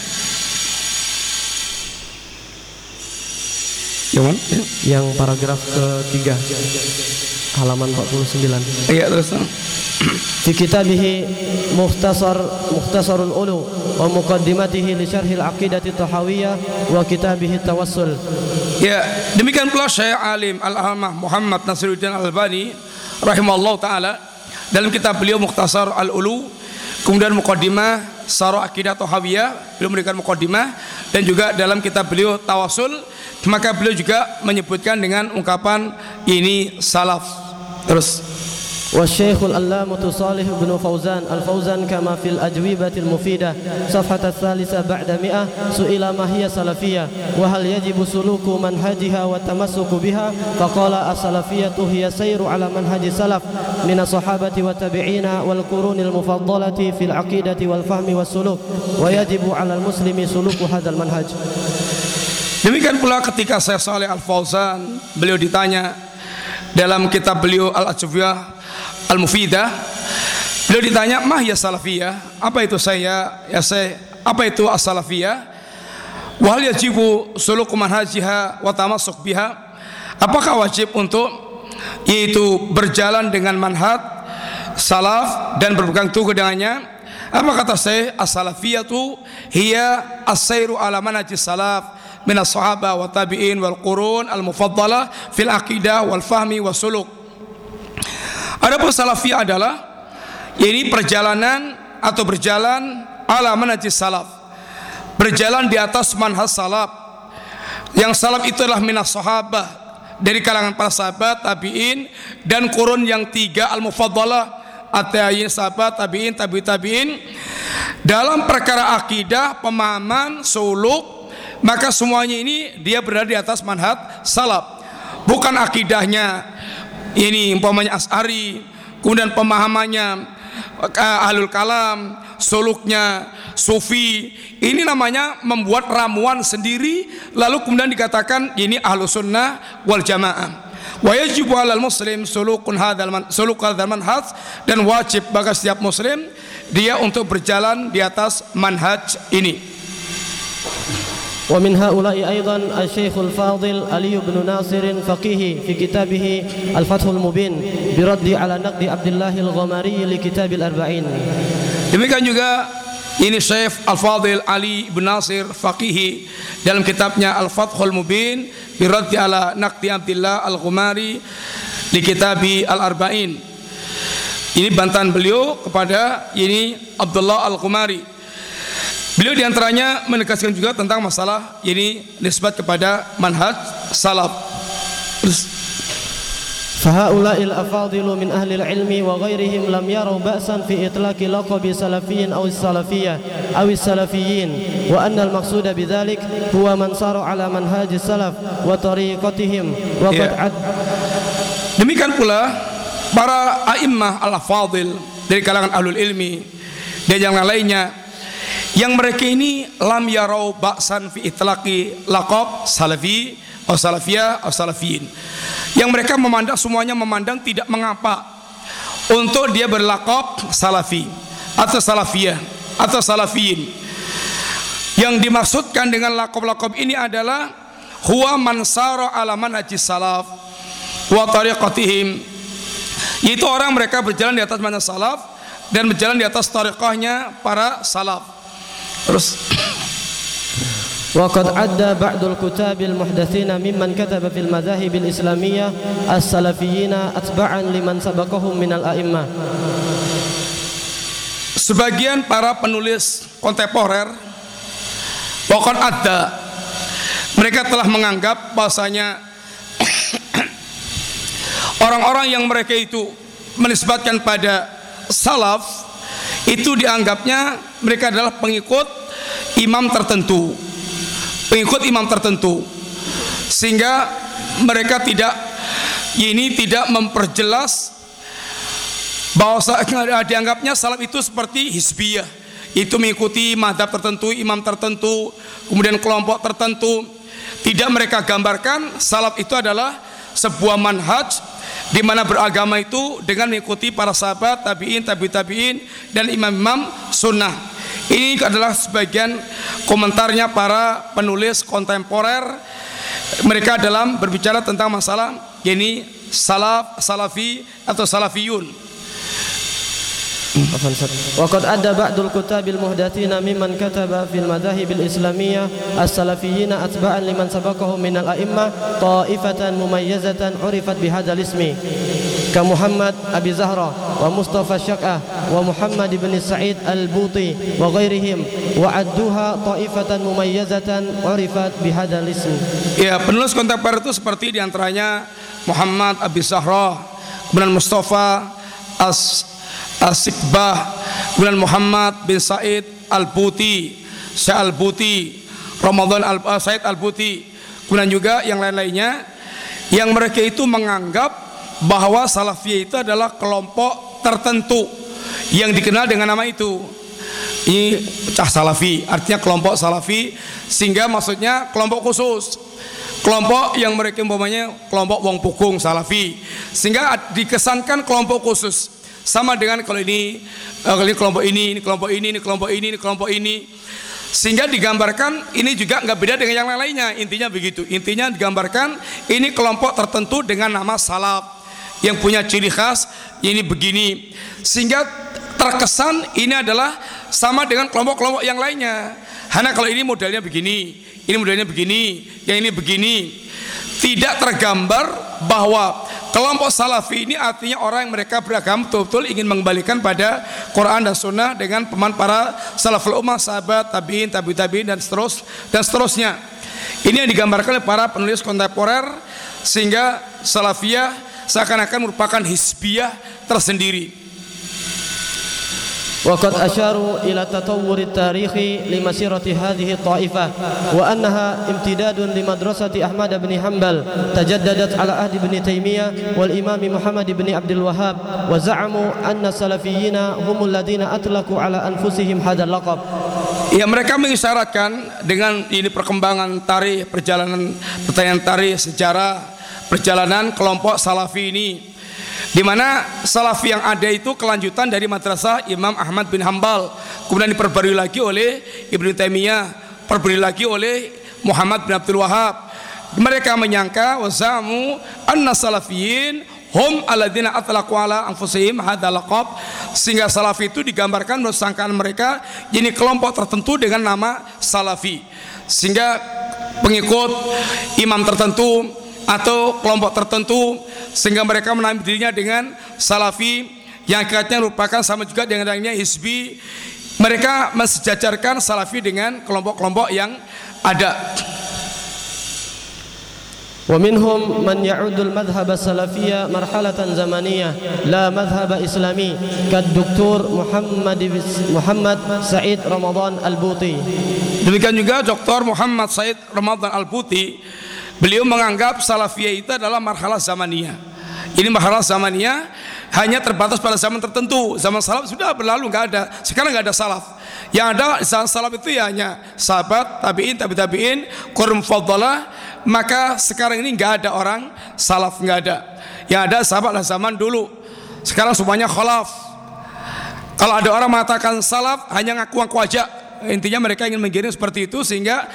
Speaker 1: Yang mana?
Speaker 2: Yang paragraf ketiga halaman 49.
Speaker 1: Iya terus.
Speaker 2: Fi kitabih Mukhtasar Mukhtasarul Ulu wa muqaddimatihi li syarhil aqidati tahawiyah wa kitabih Tawassul.
Speaker 1: Ya, demikian pula Syekh Alim Al-Almah Muhammad Nasiruddin Al-Albani rahimallahu taala dalam kitab beliau Mukhtasar Al-Ulu kemudian muqaddimah Sarah Aqidah Tahawiyah beliau memberikan mukaddimah. Dan juga dalam kitab beliau Tawasul maka beliau juga menyebutkan dengan ungkapan ini salaf. Terus
Speaker 2: والشيخ الألامة صالح بن فوزان الفوزان كما في الأجوبة المفيدة. صفحة الثالثة بعد مئة سئل ما هي سلفية؟ وهل يجب سلوك منهجها والتمسك بها؟ فقال السلفية هي سير على منهج سلف من الصحابة والتابعين والقرون المفضلة في العقيدة والفهم والسلوك. ويجب على المسلم سلوك هذا المنهج.
Speaker 1: Demikian pula ketika Syekh Saleh Al-Fauzan beliau ditanya dalam kitab beliau Al-Ajwiyah Al-Mufidah Beliau ditanya, "Mah ya salafiyah?" Apa itu saya? Ya saya, apa itu as-salafiyah? Wa hal yajibu suluku manhajiha wa tamassuk? Apakah wajib untuk yaitu berjalan dengan manhaj salaf dan berpegang teguh dengannya? Apa kata saya? As-salafiyatu hiya as-sairu ala salaf min as-sahaba wa tabi'in wal qurun al-mufaddalah fil aqidah wal fahmi was suluk Adapun salafiyah adalah ini perjalanan atau berjalan ala manhaj salaf. Berjalan di atas manhaj salaf. Yang salaf itu adalah minas sahabah dari kalangan para sahabat, tabi'in dan kurun yang tiga al-mufaddalah at-tabi'in sahabat, tabi'in, tabi tabi'in dalam perkara akidah, pemahaman, suluk maka semuanya ini dia berada di atas manhaj salaf. Bukan akidahnya ini umpamanya as'ari kemudian pemahamannya uh, ahlul kalam suluknya sufi. Ini namanya membuat ramuan sendiri lalu kemudian dikatakan ini ahlu sunnah wal jamaah. Wa yajibu alal muslim sulukun hadzal man suluk hadzal manhaj dan wajib bagi setiap muslim dia untuk berjalan di atas manhaj ini
Speaker 2: ومن هؤلاء أيضا الشيخ الفاضل علي بن ناصر فقيه في كتابه الفتح المبين برد على نقد عبد الله الغماري لكتاب الأربعين
Speaker 1: demikian juga ini Syekh Al-Fadil Ali bin Nasir Faqihi dalam kitabnya Al-Fathul Mubin biraddi ala naqdi Abdullah Al-Ghumari di kitabi Al-Arba'in ini bantahan beliau kepada ini Abdullah Al-Ghumari Beliau diantaranya menegaskan juga tentang masalah ini nisbat kepada manhaj salaf.
Speaker 2: فهؤلاء الأفاضل من أهل العلم وغيرهم لم يروا بأسا في إطلاق لقب سلفي أو السلفية أو السلفيين وأن المقصود بذلك هو من صار على منهاج السلف وطريقتهم وقد
Speaker 1: Ya.
Speaker 2: عد
Speaker 1: Demikian pula para a'immah al-fadil dari kalangan ahlul ilmi dan yang lainnya yang mereka ini lam yarau ba'san fi itlaqi laqab salafi atau salafiyah atau salafiyin. Yang mereka memandang semuanya memandang tidak mengapa untuk dia berlaqab salafi atau salafiyah atau salafiyin. Yang dimaksudkan dengan laqab-laqab ini adalah huwa mansara ala manhajis salaf wa tariqatihim. Yaitu orang mereka berjalan di atas manhaj salaf dan berjalan di atas tariqahnya para salaf terus
Speaker 2: وقد عد بعض الكتاب المحدثين ممن كتب في المذاهب الإسلامية السلفيين أتباعا لمن سبقهم من الأئمة
Speaker 1: sebagian para penulis kontemporer pokok ada mereka telah menganggap bahasanya *coughs* orang-orang yang mereka itu menisbatkan pada salaf itu dianggapnya mereka adalah pengikut imam tertentu. Pengikut imam tertentu. Sehingga mereka tidak ini tidak memperjelas bahwa *laughs* dianggapnya salaf itu seperti hizbiyah. Itu mengikuti madhab tertentu imam tertentu kemudian kelompok tertentu. Tidak mereka gambarkan salaf itu adalah sebuah manhaj di mana beragama itu dengan mengikuti para sahabat, tabiin, tabi tabiin dan imam-imam sunnah. Ini adalah sebagian komentarnya para penulis kontemporer mereka dalam berbicara tentang masalah ini salaf, salafi atau salafiyun.
Speaker 2: وقد أدى بعض الكتاب المحدثين ممن كتب في المذاهب الإسلامية السلفيين أتباعا لمن سبقهم من الأئمة طائفة مميزة عرفت بهذا الاسم كمحمد أبي زهرة ومصطفى الشقة ومحمد بن سعيد البوطي وغيرهم وعدوها طائفة مميزة عرفت بهذا الاسم
Speaker 1: Ya, penulis kontemporer itu seperti diantaranya Muhammad Abi Zahra, kemudian Mustafa As Asikbah, kemudian Muhammad bin Said Al-Buti, Syekh Al-Buti, Ramadan Al uh, Said Al-Buti, kemudian juga yang lain-lainnya yang mereka itu menganggap bahwa Salafiyah itu adalah kelompok tertentu yang dikenal dengan nama itu. Ini cah Salafi, artinya kelompok Salafi sehingga maksudnya kelompok khusus. Kelompok yang mereka umpamanya kelompok wong pukung salafi. Sehingga dikesankan kelompok khusus sama dengan kalau ini eh, kalau ini kelompok ini ini kelompok ini ini kelompok ini ini kelompok ini. Sehingga digambarkan ini juga nggak beda dengan yang lain-lainnya. Intinya begitu. Intinya digambarkan ini kelompok tertentu dengan nama salaf yang punya ciri khas ini begini. Sehingga terkesan ini adalah sama dengan kelompok-kelompok yang lainnya. Hanya kalau ini modelnya begini ini modelnya begini yang ini begini tidak tergambar bahwa kelompok salafi ini artinya orang yang mereka beragam betul-betul ingin mengembalikan pada Quran dan Sunnah dengan peman para salaful ummah, sahabat, tabiin, tabi tabiin dan seterus dan seterusnya. Ini yang digambarkan oleh para penulis kontemporer sehingga salafiyah seakan-akan merupakan hisbiyah tersendiri.
Speaker 2: وقد أشاروا إلى التطور التاريخي لمسيرة هذه الطائفة وأنها امتداد لمدرسة أحمد بن حنبل تجددت على عهد ابن تيمية والإمام محمد بن عبد الوهاب وزعموا أن السلفيين هم الذين أطلقوا على أنفسهم هذا اللقب
Speaker 1: Ya mereka mengisyaratkan dengan ini perkembangan tarikh perjalanan pertanyaan tarikh sejarah perjalanan kelompok salafi ini di mana salafi yang ada itu kelanjutan dari madrasah Imam Ahmad bin Hambal. Kemudian diperbarui lagi oleh Ibnu Taimiyah perbarui lagi oleh Muhammad bin Abdul Wahab mereka menyangka wazamu anna salafiyin hum alladzina atlaqu ala anfusihim hadzal laqab. Sehingga salafi itu digambarkan menurut sangkaan mereka ini kelompok tertentu dengan nama salafi. Sehingga pengikut imam tertentu atau kelompok tertentu sehingga mereka menamai dirinya dengan salafi yang akhirnya merupakan sama juga dengan adanya hizbi mereka mensejajarkan salafi dengan kelompok-kelompok yang ada
Speaker 2: ومنهم من يعد المذهب السلفية مرحلة زمنية لا مذهب إسلامي كالدكتور محمد محمد سعيد رمضان البوطي
Speaker 1: demikian juga Dr. Muhammad Said Ramadan Al-Buti Beliau menganggap salafiyah itu adalah marhalah zamaniyah. Ini marhalah zamaniyah hanya terbatas pada zaman tertentu. Zaman salaf sudah berlalu nggak ada. Sekarang nggak ada salaf. Yang ada zaman salaf itu ya hanya sahabat, tabiin, tabi tabiin, qurum fadhalah. Maka sekarang ini nggak ada orang salaf nggak ada. Yang ada sahabat lah zaman dulu. Sekarang semuanya khalaf. Kalau ada orang mengatakan salaf hanya ngaku-ngaku aja intinya mereka ingin menggiring seperti itu sehingga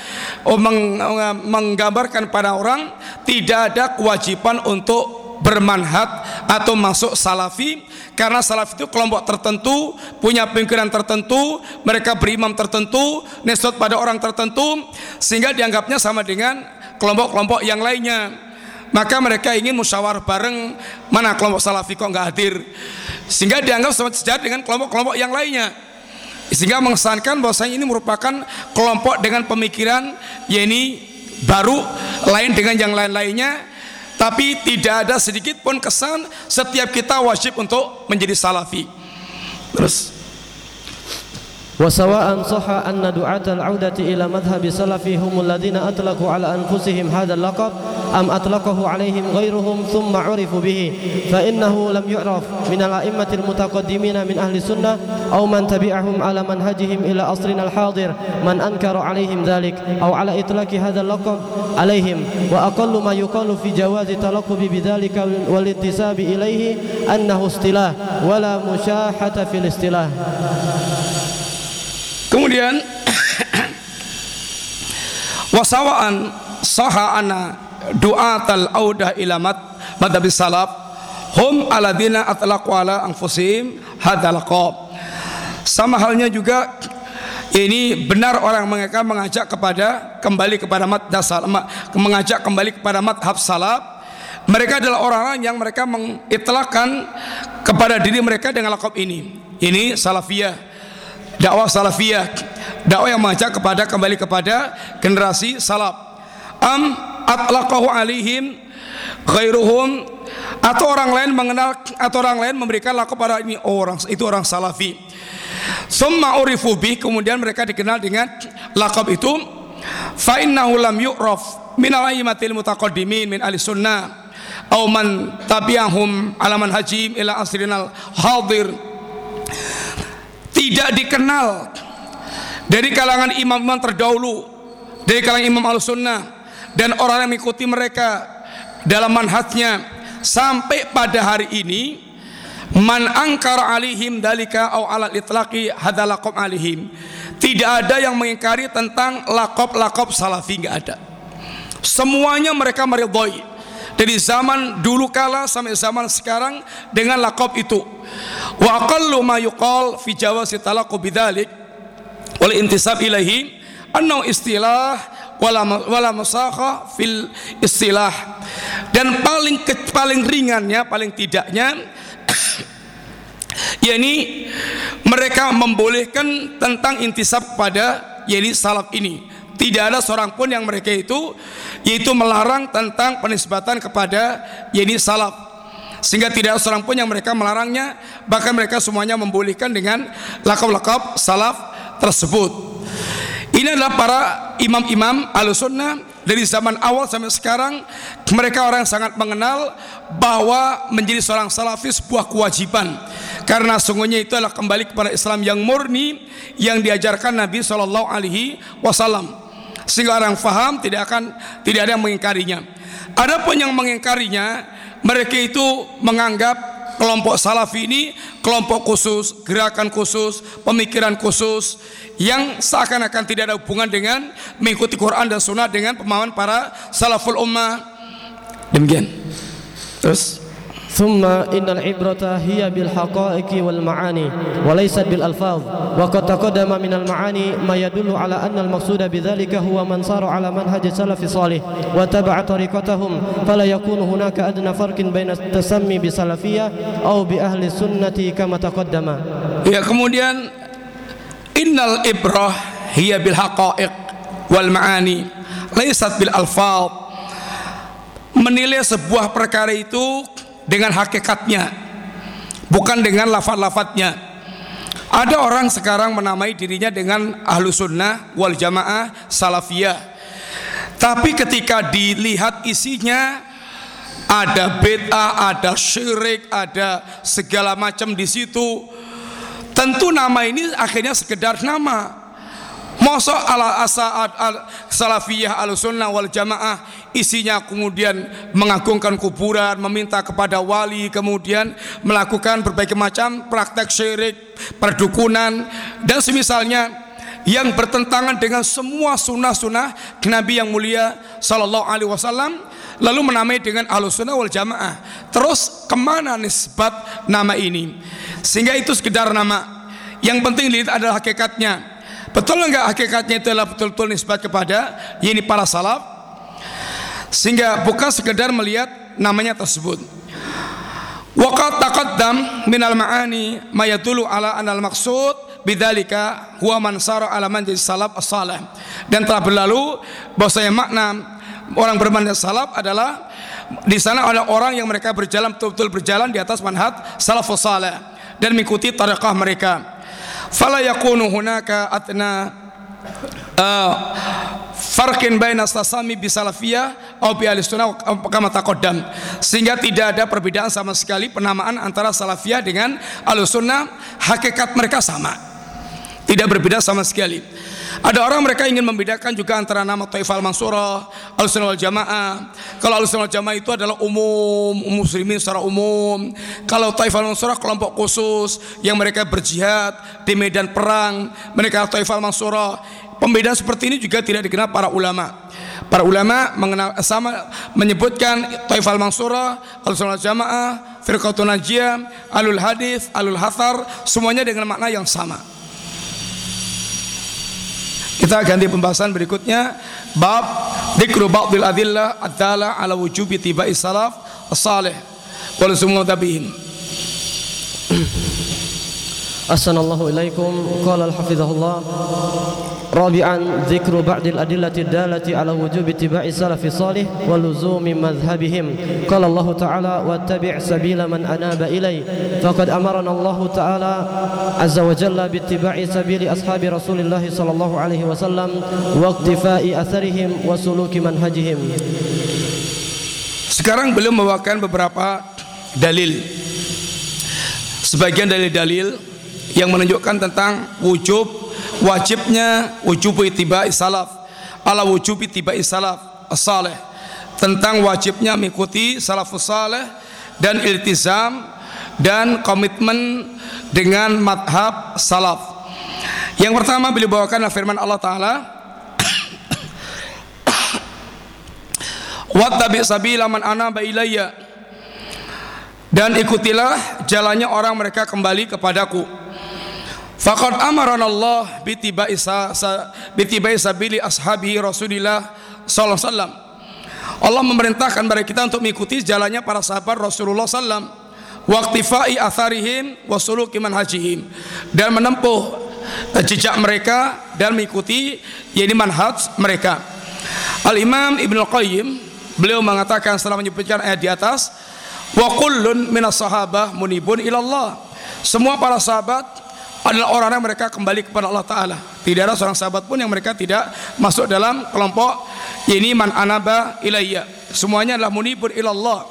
Speaker 1: oh, meng, menggambarkan pada orang tidak ada kewajiban untuk bermanhat atau masuk salafi. Karena salafi itu kelompok tertentu punya pimpinan tertentu mereka berimam tertentu nesot pada orang tertentu sehingga dianggapnya sama dengan kelompok-kelompok yang lainnya. Maka mereka ingin musyawarah bareng mana kelompok salafi kok nggak hadir? Sehingga dianggap sama sejajar dengan kelompok-kelompok yang lainnya sehingga mengesankan bahwasanya ini merupakan kelompok dengan pemikiran yakni baru lain dengan yang lain-lainnya tapi tidak ada sedikit pun kesan setiap kita wajib untuk menjadi salafi. Terus
Speaker 2: وسواء صح أن دعاة العودة إلى مذهب السلف هم الذين أطلقوا على أنفسهم هذا اللقب أم أطلقه عليهم غيرهم ثم عرفوا به؟ فإنه لم يعرف. من الأئمة المتقدمين من أهل السنة أو من تبعهم على منهجهم إلى عصرنا الحاضر من أنكر عليهم ذلك أو على إطلاق هذا اللقب عليهم. وأقل ما يقال في جواز التلقب بذلك والانتساب إليه أنه اصطلاح ولا مشاحة في الاصطلاح.
Speaker 1: Kemudian wasawaan saha ana du'atal audah ilamat madhabi salaf hum aladina atlaqu ala anfusihim hadzal sama halnya juga ini benar orang mereka mengajak kepada kembali kepada mat dasar mengajak kembali kepada madhab salaf. Mereka adalah orang-orang yang mereka mengitlakan kepada diri mereka dengan lakop ini. Ini salafiyah dakwah salafiyah. Dakwah yang mengajak kepada kembali kepada generasi salaf. Am atlaqahu alaihim ghairuhum atau orang lain mengenal atau orang lain memberikan laku pada ini oh, orang itu orang salafi. Summa urifu bih kemudian mereka dikenal dengan lakab itu. Fa innahu lam yu'raf min al-aimatil mutaqaddimin min ahli sunnah au man tabi'ahum ala manhajim ila asrinal hadir tidak dikenal dari kalangan imam-imam terdahulu dari kalangan imam al-sunnah dan orang yang mengikuti mereka dalam manhajnya. Sampai pada hari ini man angkara alihim dalika au alat itlaqi hadalakom alihim. Tidak ada yang mengingkari tentang lakop-lakop salafi nggak ada. Semuanya mereka meridhoi. Dari zaman dulu kala sampai zaman sekarang dengan lakop itu wa aqallu ma yuqal fi jawazi talaqu bidzalik wal intisab ilaihi annahu istilah wala wala musakha fil istilah. Dan paling ke, paling ringannya paling tidaknya *coughs* yakni mereka membolehkan tentang intisab pada yakni salaf ini. Tidak ada seorang pun yang mereka itu yaitu melarang tentang penisbatan kepada yakni salaf sehingga tidak seorang pun yang mereka melarangnya. Bahkan mereka semuanya membolehkan dengan lakab-lakab salaf tersebut. Ini adalah para imam-imam al-sunnah dari zaman awal sampai sekarang. Mereka orang yang sangat mengenal bahwa menjadi seorang salafis sebuah kewajiban. Karena sungguhnya itu adalah kembali kepada Islam yang murni yang diajarkan Nabi Shallallahu Alaihi Wasallam. Sehingga orang faham tidak akan tidak ada yang mengingkarinya. Adapun yang mengingkarinya mereka itu menganggap kelompok salafi ini kelompok khusus, gerakan khusus, pemikiran khusus yang seakan-akan tidak ada hubungan dengan mengikuti Quran dan Sunnah dengan pemahaman para salaful ummah. Demikian. Terus
Speaker 2: ثم إن العبرة هي بالحقائق والمعاني وليست بالألفاظ وقد تقدم من المعاني ما يدل على أن المقصود بذلك هو من صار على منهج السلف الصالح وتبع طريقتهم فلا يكون هناك أدنى فرق بين التسمي بسلفية أو بأهل السنة كما تقدم
Speaker 1: Ya kemudian innal ibrah hiya bil haqaiq wal maani laysat bil alfaz menilai sebuah perkara itu dengan hakikatnya bukan dengan lafaz-lafaznya ada orang sekarang menamai dirinya dengan ahlu sunnah wal jamaah salafiyah tapi ketika dilihat isinya ada bid'ah, ada syirik, ada segala macam di situ. Tentu nama ini akhirnya sekedar nama. Masa ala asa al salafiyah al sunnah wal jamaah. Isinya kemudian mengagungkan kuburan, meminta kepada wali, kemudian melakukan berbagai macam praktek syirik, perdukunan dan semisalnya yang bertentangan dengan semua sunnah-sunnah Nabi yang mulia Sallallahu Alaihi Wasallam lalu menamai dengan alusunnah wal jamaah. Terus ke mana nisbat nama ini? Sehingga itu sekedar nama. Yang penting lihat adalah hakikatnya betul enggak hakikatnya itu adalah betul-betul nisbat kepada ini para salaf sehingga bukan sekedar melihat namanya tersebut Waqat taqaddam minal ma'ani ma yadullu ala anal maqsud bidzalika huwa man sara ala manhaj salaf as-salih. Dan telah berlalu bahwasanya makna orang bermanhaj salaf adalah di sana ada orang yang mereka berjalan betul-betul berjalan di atas manhaj salafus salih dan mengikuti tariqah mereka. Fala yakunu hunaka atna uh, farqin baina tasami bi salafiyah atau bi sunnah kama taqaddam. Sehingga tidak ada perbedaan sama sekali penamaan antara salafiyah dengan ahli sunnah. Hakikat mereka sama. Tidak berbeda sama sekali ada orang mereka ingin membedakan juga antara nama Taifal Mansurah, Al-Sunnah Jamaah. Kalau Al-Sunnah Jamaah itu adalah umum, muslimin secara umum. Kalau Taifal Mansurah kelompok khusus yang mereka berjihad di medan perang, mereka Taifal Mansurah. Pembedaan seperti ini juga tidak dikenal para ulama. Para ulama mengenal sama menyebutkan Taifal Mansurah, Al-Sunnah Jamaah, Firqatun Najiyah, Alul Hadis, Alul Hathar, semuanya dengan makna yang sama. Kita ganti pembahasan berikutnya bab dzikru ba'dil adillah adzala ala wujubi tibai salaf as-salih wal sumul tabihin.
Speaker 2: Assalamualaikum ilaikum Qala al-hafizahullah. Rabi'an Zikru ba'dil adillati dalati ala wujubi tiba'i salafi salih Wa luzumi madhabihim Qala Allah Ta'ala Wattabi' sabila man anaba ilai Faqad amarana Allah Ta'ala Azza wa Jalla Bittiba'i sabili ashabi Rasulullah Sallallahu alaihi wasallam Wa iktifai atharihim Wa suluki manhajihim.
Speaker 1: Sekarang beliau membawakan beberapa dalil. Sebagian dalil-dalil yang menunjukkan tentang wujub wajibnya wujub ittiba'i salaf. Ala wujub ittiba'i salaf as-salih. Tentang wajibnya mengikuti salafus salih dan iltizam dan komitmen dengan madhab salaf. Yang pertama beliau bawakan firman Allah Ta'ala. Wattabi sabila man anaba ilayya. Dan ikutilah jalannya orang mereka kembali kepadaku Faqad amarana Allah bitibai sa, bitibai sabili ashabi Rasulillah sallallahu alaihi wasallam. Allah memerintahkan kepada kita untuk mengikuti jalannya para sahabat Rasulullah SAW waqtifai atharihim wasuluki manhajihim. Dan menempuh jejak mereka dan mengikuti yakni manhaj mereka. Al-Imam Ibnu Qayyim beliau mengatakan setelah menyebutkan ayat di atas wa kullun minas sahabah munibun ilallah. Semua para sahabat adalah orang yang mereka kembali kepada Allah Ta'ala. Tidak ada seorang sahabat pun yang mereka tidak masuk dalam kelompok ini man anaba ilayya. Semuanya adalah munibun ilallah.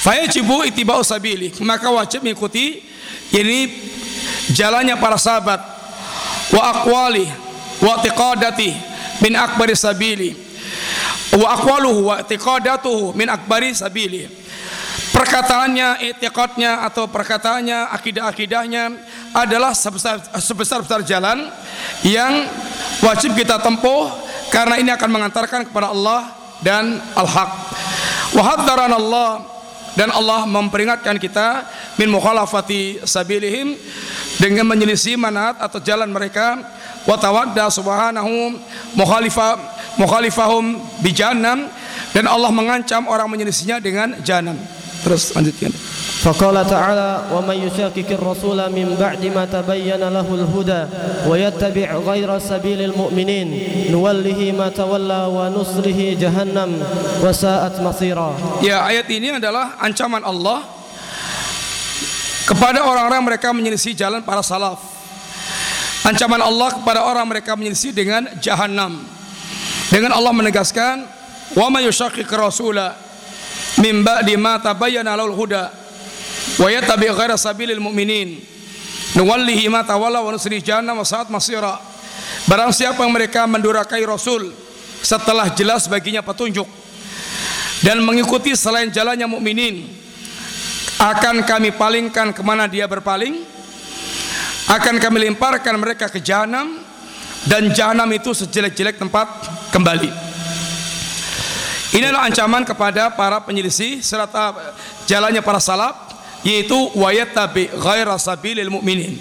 Speaker 1: Fayajibu itiba'u sabili. Maka wajib mengikuti ini jalannya para sahabat. Wa aqwali wa tiqadati min akbari sabili. Wa aqwaluhu wa tiqadatuhu min akbari sabili perkataannya, etiqatnya atau perkataannya, akidah-akidahnya adalah sebesar sebesar jalan yang wajib kita tempuh karena ini akan mengantarkan kepada Allah dan al-haq. Wa Allah dan Allah memperingatkan kita min mukhalafati sabilihim dengan menyelisih manat atau jalan mereka wa tawadda subhanahu mukhalifa mukhalifahum bi jahannam dan Allah mengancam orang menyelisihnya dengan jahanam Terus lanjutkan.
Speaker 2: فقال تعالى ومن يشاكك الرسول من بعد ما تبين له الهدى ويتبع غير سبيل المؤمنين نوله ما تولى ونصره جهنم وساءت مصيرا
Speaker 1: Ya ayat ini adalah ancaman Allah kepada orang-orang mereka menyelisih jalan para salaf. Ancaman Allah kepada orang mereka menyelisih dengan jahanam. Dengan Allah menegaskan, "Wa may yushaqiqir rasula min ba'di ma tabayyana lahul huda wa yattabi ghaira sabilil mu'minin. Nuwallihi ma tawalla wa nusri jahannam wa sa'at masira. Barang siapa yang mereka mendurakai rasul setelah jelas baginya petunjuk dan mengikuti selain jalannya mukminin akan kami palingkan ke mana dia berpaling? Akan kami lemparkan mereka ke jahanam dan jahanam itu sejelek-jelek tempat kembali ini adalah ancaman kepada para penyelisih serta jalannya para salaf yaitu wayat tabi ghaira sabilil mu'minin.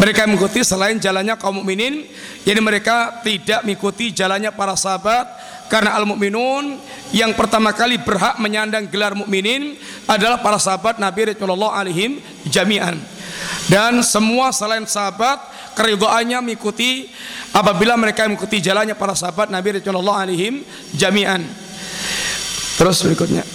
Speaker 1: Mereka mengikuti selain jalannya kaum mukminin, jadi mereka tidak mengikuti jalannya para sahabat karena al mukminun yang pertama kali berhak menyandang gelar mukminin adalah para sahabat Nabi Rasulullah alaihim jami'an. Dan semua selain sahabat keridhaannya mengikuti apabila mereka mengikuti jalannya para sahabat Nabi Rasulullah alaihim jami'an. Terus berikutnya.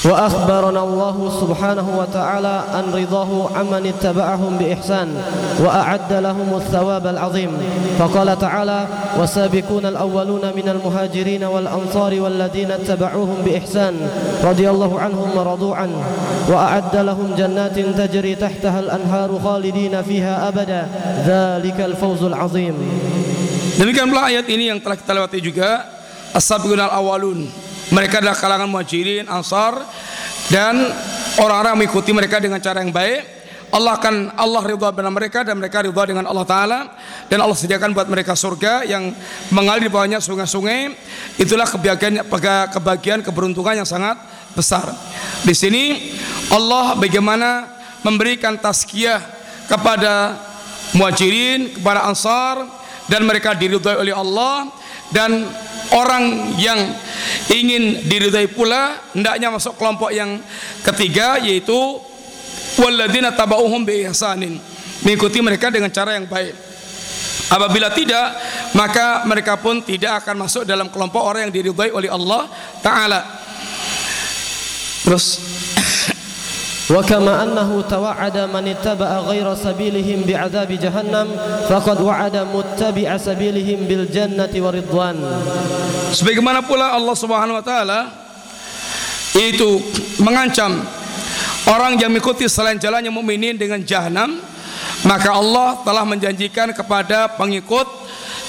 Speaker 2: Wa akhbarana Allah Subhanahu wa ta'ala an ridahu amman ittaba'ahum bi ihsan wa a'adda lahum ath-thawab al-'azim. Faqala ta'ala wasabiquna al-awwaluna minal muhajirin wal ansari wal ladina ittaba'uhum bi ihsan radhiyallahu anhum wa radu an wa a'adda lahum jannatin tajri tahtaha al-anharu khalidina fiha abada. Dzalikal fawzul 'azim.
Speaker 1: Demikian pula ayat ini yang telah kita lewati juga as-sabiquna al-awwalun mereka adalah kalangan muhajirin, ansar dan orang-orang mengikuti mereka dengan cara yang baik. Allah akan Allah ridha dengan mereka dan mereka ridha dengan Allah taala dan Allah sediakan buat mereka surga yang mengalir di bawahnya sungai-sungai. Itulah kebahagiaan kebahagiaan keberuntungan yang sangat besar. Di sini Allah bagaimana memberikan tazkiyah kepada muhajirin, kepada ansar dan mereka diridhai oleh Allah dan orang yang ingin diridhai pula hendaknya masuk kelompok yang ketiga yaitu walladzina tabauhum bi mengikuti mereka dengan cara yang baik. Apabila tidak maka mereka pun tidak akan masuk dalam kelompok orang yang diridhai oleh Allah taala. Terus
Speaker 2: وكما أنه توعد من اتبع غير سبيلهم بعذاب جهنم فقد وعد متبع سبيلهم بالجنة ورضوان
Speaker 1: sebagaimana pula Allah Subhanahu wa taala itu mengancam orang yang mengikuti selain jalannya mukminin dengan jahanam maka Allah telah menjanjikan kepada pengikut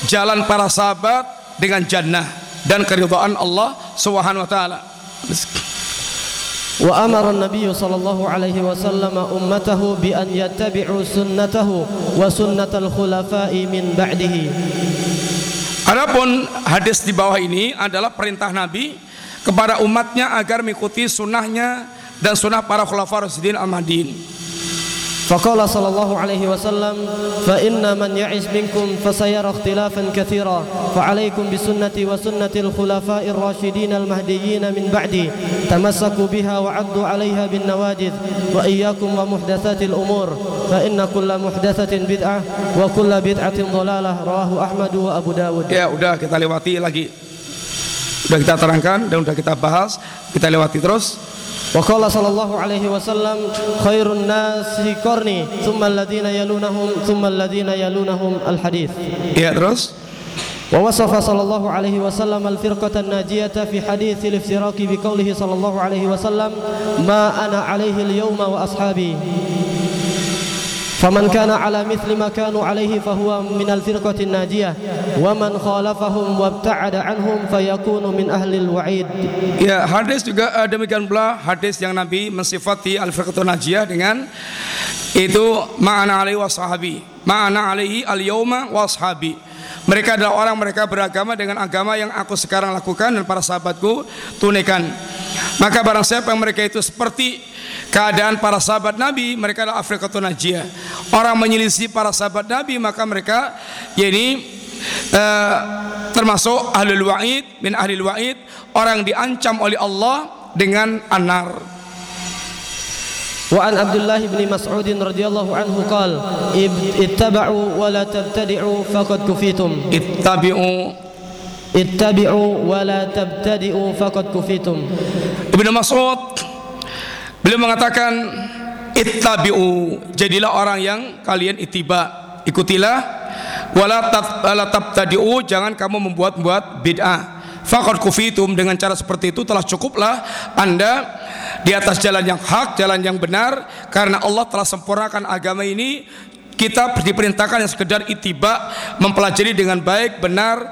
Speaker 1: jalan para sahabat dengan jannah dan keridhaan Allah Subhanahu wa taala
Speaker 2: وأمر النبي صلى الله عليه وسلم أمته بأن يتبعوا سنته وسنة الخلفاء من بعده
Speaker 1: Adapun hadis di bawah ini adalah perintah Nabi kepada umatnya agar mengikuti sunnahnya dan sunnah para khulafa Rasulullah al-Mahdin.
Speaker 2: فقال صلى الله عليه وسلم فإن من يعش منكم فسيرى اختلافا كثيرا فعليكم بسنتي وسنة الخلفاء الراشدين المهديين من بعدي تمسكوا بها وعضوا عليها بالنواجذ وإياكم ومحدثات الأمور فإن كل محدثة بدعة وكل بدعة ضلالة رواه أحمد وأبو داود
Speaker 1: Ya, udah kita lewati lagi. Udah kita terangkan dan udah kita bahas, kita lewati terus.
Speaker 2: وقال صلى الله عليه وسلم خير الناس قرني ثم الذين يلونهم ثم الذين يلونهم الحديث
Speaker 1: terus.
Speaker 2: ووصف صلى الله عليه وسلم الفرقة الناجية في حديث الافتراق بقوله صلى الله عليه وسلم ما أنا عليه اليوم وأصحابي فمن كان على مثل ما كانوا عليه فهو من الفرقة الناجية ومن خالفهم وابتعد عنهم فيكون من أهل الوعيد
Speaker 1: Ya, hadis juga eh, demikian pula hadis yang Nabi mensifati al-firqatun najiyah dengan itu ma'ana alaihi washabi. Ma'ana alaihi al-yauma washabi. Mereka adalah orang mereka beragama dengan agama yang aku sekarang lakukan dan para sahabatku tunaikan. Maka barang siapa yang mereka itu seperti keadaan para sahabat Nabi, mereka adalah Afrikatun Najiyah. Orang menyelisih para sahabat Nabi, maka mereka yakni eh, termasuk ahlul wa'id min ahlul wa'id orang diancam oleh Allah dengan anar
Speaker 2: وعن عبد الله بن مسعود رضي الله عنه قال "اب- اتبعوا ولا تبتدعوا فقد كفيتم
Speaker 1: ittabi'u
Speaker 2: اتبعوا ولا تبتدئوا فقد كفيتم
Speaker 1: Ibnu Mas'ud beliau mengatakan ittabi'u jadilah orang yang kalian ittiba ikutilah. Wala wala tabtadi'u jangan kamu membuat-buat bid'ah. Faqad kufitum dengan cara seperti itu telah cukuplah Anda di atas jalan yang hak, jalan yang benar. Karena Allah telah sempurnakan agama ini kita diperintahkan yang sekedar itiba mempelajari dengan baik benar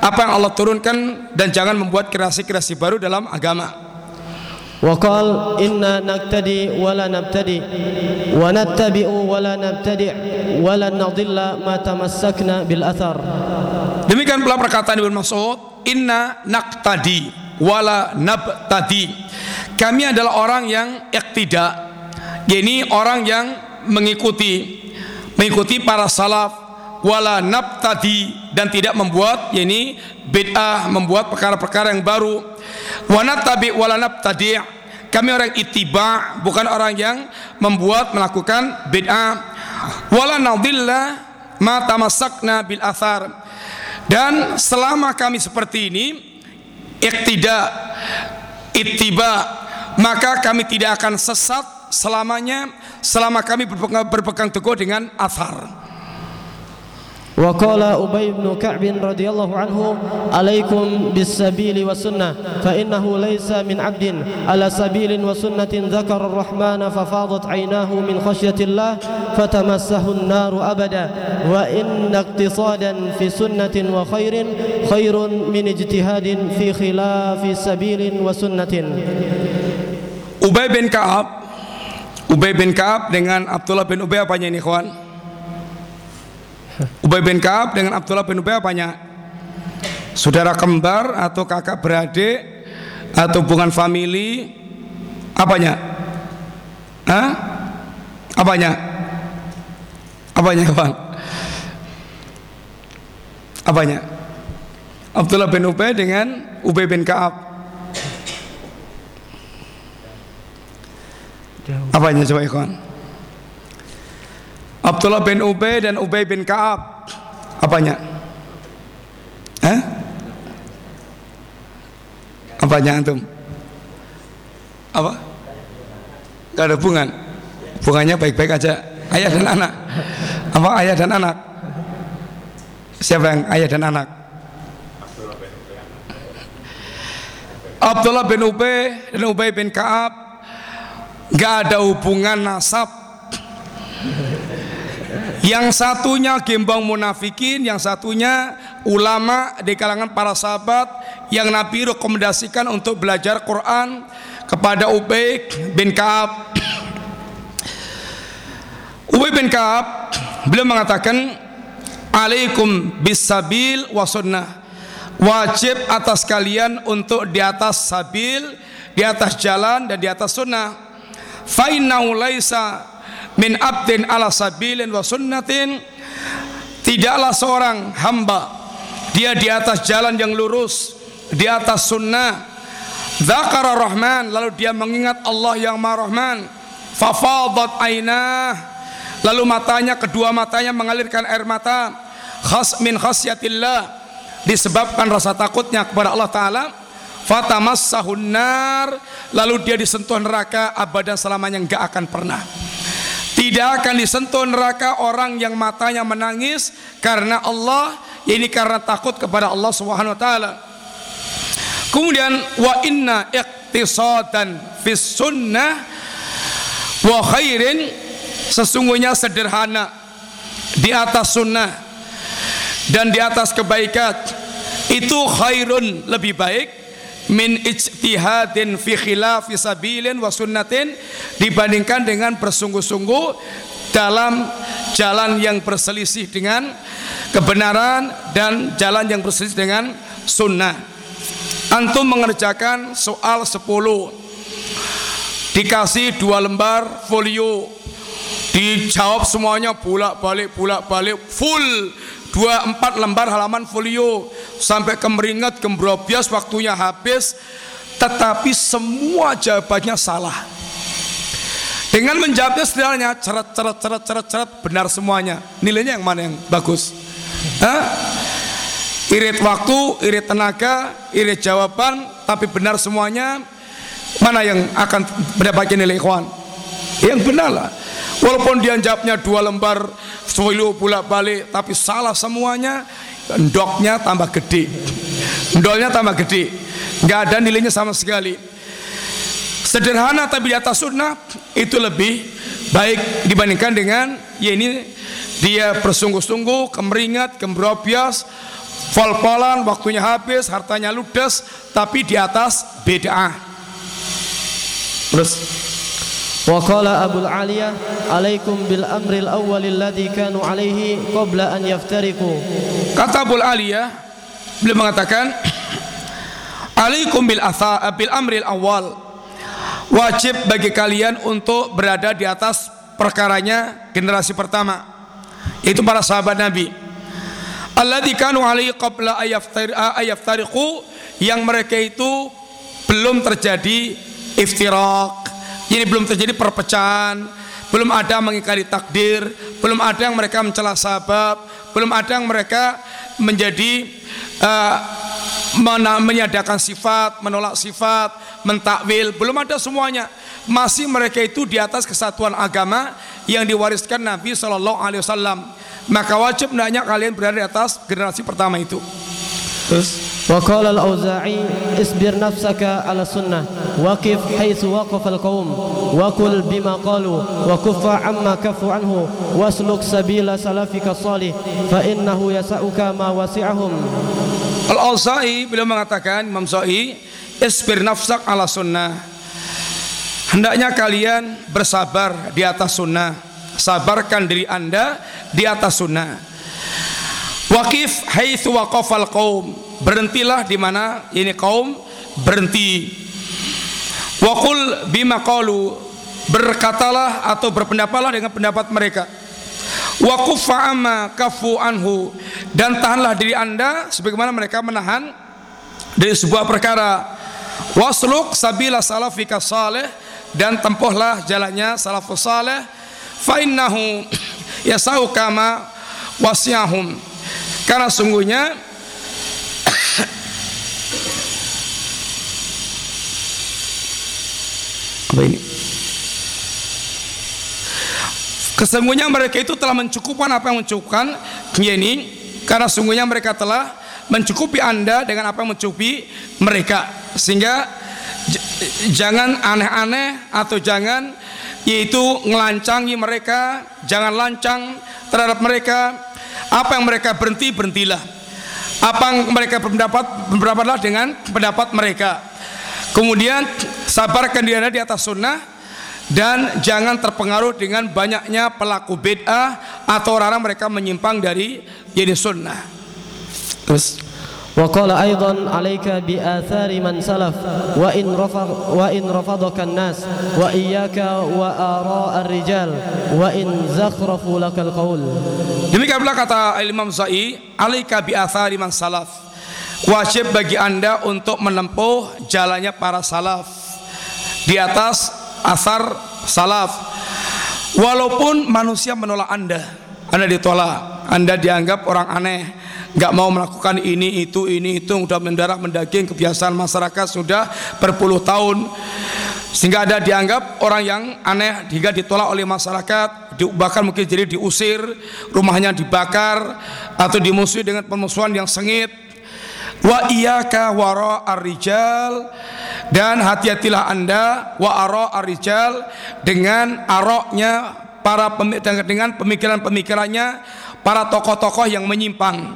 Speaker 1: apa yang Allah turunkan dan jangan membuat kreasi-kreasi baru dalam agama
Speaker 2: وقال إنا نقتدي ولا نبتدئ ونتبع ولا نبتدع ولا نضل ما تمسكنا بالأثر
Speaker 1: Demikian pula perkataan Ibnu Mas'ud, "Inna naqtadi wala nabtadi." Kami adalah orang yang iktida. Yakni orang yang mengikuti mengikuti para salaf wala nabtadi dan tidak membuat yakni bid'ah, membuat perkara-perkara yang baru. Wa natabi wala nabtadi. Kami orang ittiba, bukan orang yang membuat melakukan bid'ah. Wala nadilla ma tamassakna bil athar dan selama kami seperti ini iktida ittiba maka kami tidak akan sesat selamanya selama kami berpegang, berpegang teguh dengan athar
Speaker 2: وقال أبي بن كعب رضي الله عنه عليكم بالسبيل والسنة فإنه ليس من عبد على سبيل وسنة ذكر الرحمن ففاضت عيناه من خشية الله فتمسه النار أبدا وإن اقتصادا في سنة وخير خير من اجتهاد في خلاف سبيل وسنة.
Speaker 1: Ubay bin Ka'ab. Ubay bin Ka'ab dengan Abdullah bin Ubay apanya ini kawan Ubay bin Ka'ab dengan Abdullah bin Ubay apanya saudara kembar atau kakak beradik atau hubungan famili? Apanya Hah? apanya apanya kawan apanya Abdullah bin Ubay dengan Ubay bin Ka'ab. Apanya coba ikhwan? Abdullah bin Ubay dan Ubay bin Ka'ab. Apanya? Hah? Apanya antum? Apa? Gak ada hubungan. Hubungannya baik-baik aja. Ayah dan anak. Apa ayah dan anak? Siapa yang ayah dan anak? Abdullah bin Ubay dan Ubay bin Ka'ab Gak ada hubungan nasab Yang satunya gembong munafikin Yang satunya ulama di kalangan para sahabat Yang Nabi rekomendasikan untuk belajar Quran Kepada Ubay bin Ka'ab. *clears throat* Ubay bin Ka'ab Beliau mengatakan Alaikum bisabil wa sunnah. Wajib atas kalian untuk di atas sabil Di atas jalan dan di atas sunnah. Fa laisa min abdin ala sabilin wa sunnatin. Tidaklah seorang hamba dia di atas jalan yang lurus di atas sunnah. Zakara rahman lalu dia mengingat Allah yang maha rahman. Fafadat ainah. Lalu matanya kedua matanya mengalirkan air mata. Khas min khasyatillah. Disebabkan rasa takutnya kepada Allah taala. Fatamassahun nar. Lalu dia disentuh neraka abadan selamanya enggak akan pernah tidak akan disentuh neraka orang yang matanya menangis karena Allah ini karena takut kepada Allah Subhanahu wa taala. Kemudian wa inna iqtisadan fis sunnah wa khairin sesungguhnya sederhana di atas sunnah dan di atas kebaikan itu khairun lebih baik min ijtihadin fi khilafi sabilin wa sunnatin dibandingkan dengan bersungguh-sungguh dalam jalan yang berselisih dengan kebenaran dan jalan yang berselisih dengan sunnah. Antum mengerjakan soal 10 dikasih dua lembar folio. Dijawab semuanya bolak balik bolak balik full dua empat lembar halaman folio. Sampai kemeringat kembrobias waktunya habis. Tetapi semua jawabannya salah. Dengan menjawabnya sederhana ceret ceret ceret ceret ceret benar semuanya. Nilainya yang mana yang bagus? Hah? irit waktu irit tenaga irit jawaban tapi benar semuanya mana yang akan mendapatkan nilai ikhwan yang benar lah. Walaupun dia jawabnya dua lembar folio bolak balik tapi salah semuanya ndoknya tambah gede. Ndolnya tambah gede. Nggak ada nilainya sama sekali. Sederhana tapi di atas sunnah itu lebih baik dibandingkan dengan ya ini dia bersungguh-sungguh kemeringat kembrobias fol-folan waktunya habis hartanya ludes tapi di atas beda. Terus
Speaker 2: وقال أبو Abu Aliyah بالأمر bil الذي كانوا عليه قبل أن يفترقوا an.
Speaker 1: Kata Abu Aliyah beliau mengatakan alaikum bil asa bil amril awal wajib bagi kalian untuk berada di atas perkaranya generasi pertama yaitu para sahabat Nabi. Alladzi kanu alaihi qabla ayaftariqu yang mereka itu belum terjadi iftirak ini belum terjadi perpecahan, belum ada mengingkari takdir, belum ada yang mereka mencela sabab, belum ada yang mereka menjadi uh, menyadakan sifat, menolak sifat, mentakwil, belum ada semuanya. Masih mereka itu di atas kesatuan agama yang diwariskan Nabi Shallallahu Alaihi Wasallam. Maka wajib hendaknya kalian berada di atas generasi pertama itu.
Speaker 2: Terus وقال الأوزاعي اصبر نفسك على السنة وقف حيث وقف القوم وكل بما قالوا وكف عما كفوا عنه واسلك سبيل سلفك الصالح فإنه يسعك ما وسعهم
Speaker 1: Al-Auza'i beliau mengatakan Imam Za'i isbir nafsak ala sunnah hendaknya kalian bersabar di atas sunnah sabarkan diri anda di atas sunnah Wakif haitsu waqafal qaum. Berhentilah di mana ini kaum berhenti. Waqul bima qalu. Berkatalah atau berpendapatlah dengan pendapat mereka. Wa kuffa amma kafu anhu dan tahanlah diri Anda sebagaimana mereka menahan dari sebuah perkara. Wasluk sabila salafika saleh dan tempuhlah jalannya salafus saleh fa innahu *clears throat* yasau kama wasyahum karena sungguhnya apa ini? Kesungguhnya mereka itu telah mencukupkan apa yang mencukupkan ini karena sungguhnya mereka telah mencukupi Anda dengan apa yang mencukupi mereka sehingga jangan aneh-aneh atau jangan yaitu ngelancangi mereka, jangan lancang terhadap mereka apa yang mereka berhenti berhentilah. Apa yang mereka berpendapat berberdapatlah dengan pendapat mereka. Kemudian sabarkan diri anda di atas sunnah dan jangan terpengaruh dengan banyaknya pelaku bid'ah atau orang-orang mereka menyimpang dari jadi sunnah.
Speaker 2: Terus وقال أيضا عليك بآثار من سلف وإن رفض وإن رفضك الناس وإياك وآراء الرجال وإن زخرفوا لك القول
Speaker 1: Demikian pula kata Imam Zai, alaika bi athari man salaf. Wajib bagi Anda untuk menempuh jalannya para salaf di atas asar salaf. Walaupun manusia menolak Anda, Anda ditolak, Anda dianggap orang aneh, nggak mau melakukan ini itu ini itu sudah mendarah mendaging kebiasaan masyarakat sudah berpuluh tahun. Sehingga ada dianggap orang yang aneh hingga ditolak oleh masyarakat bahkan mungkin jadi diusir rumahnya dibakar atau dimusuhi dengan pemusuhan yang sengit wa iyaka wara ar-rijal. Dan hati-hatilah anda wa ara ar-rijal dengan aroknya para dengan pemikiran-pemikirannya para tokoh-tokoh yang menyimpang.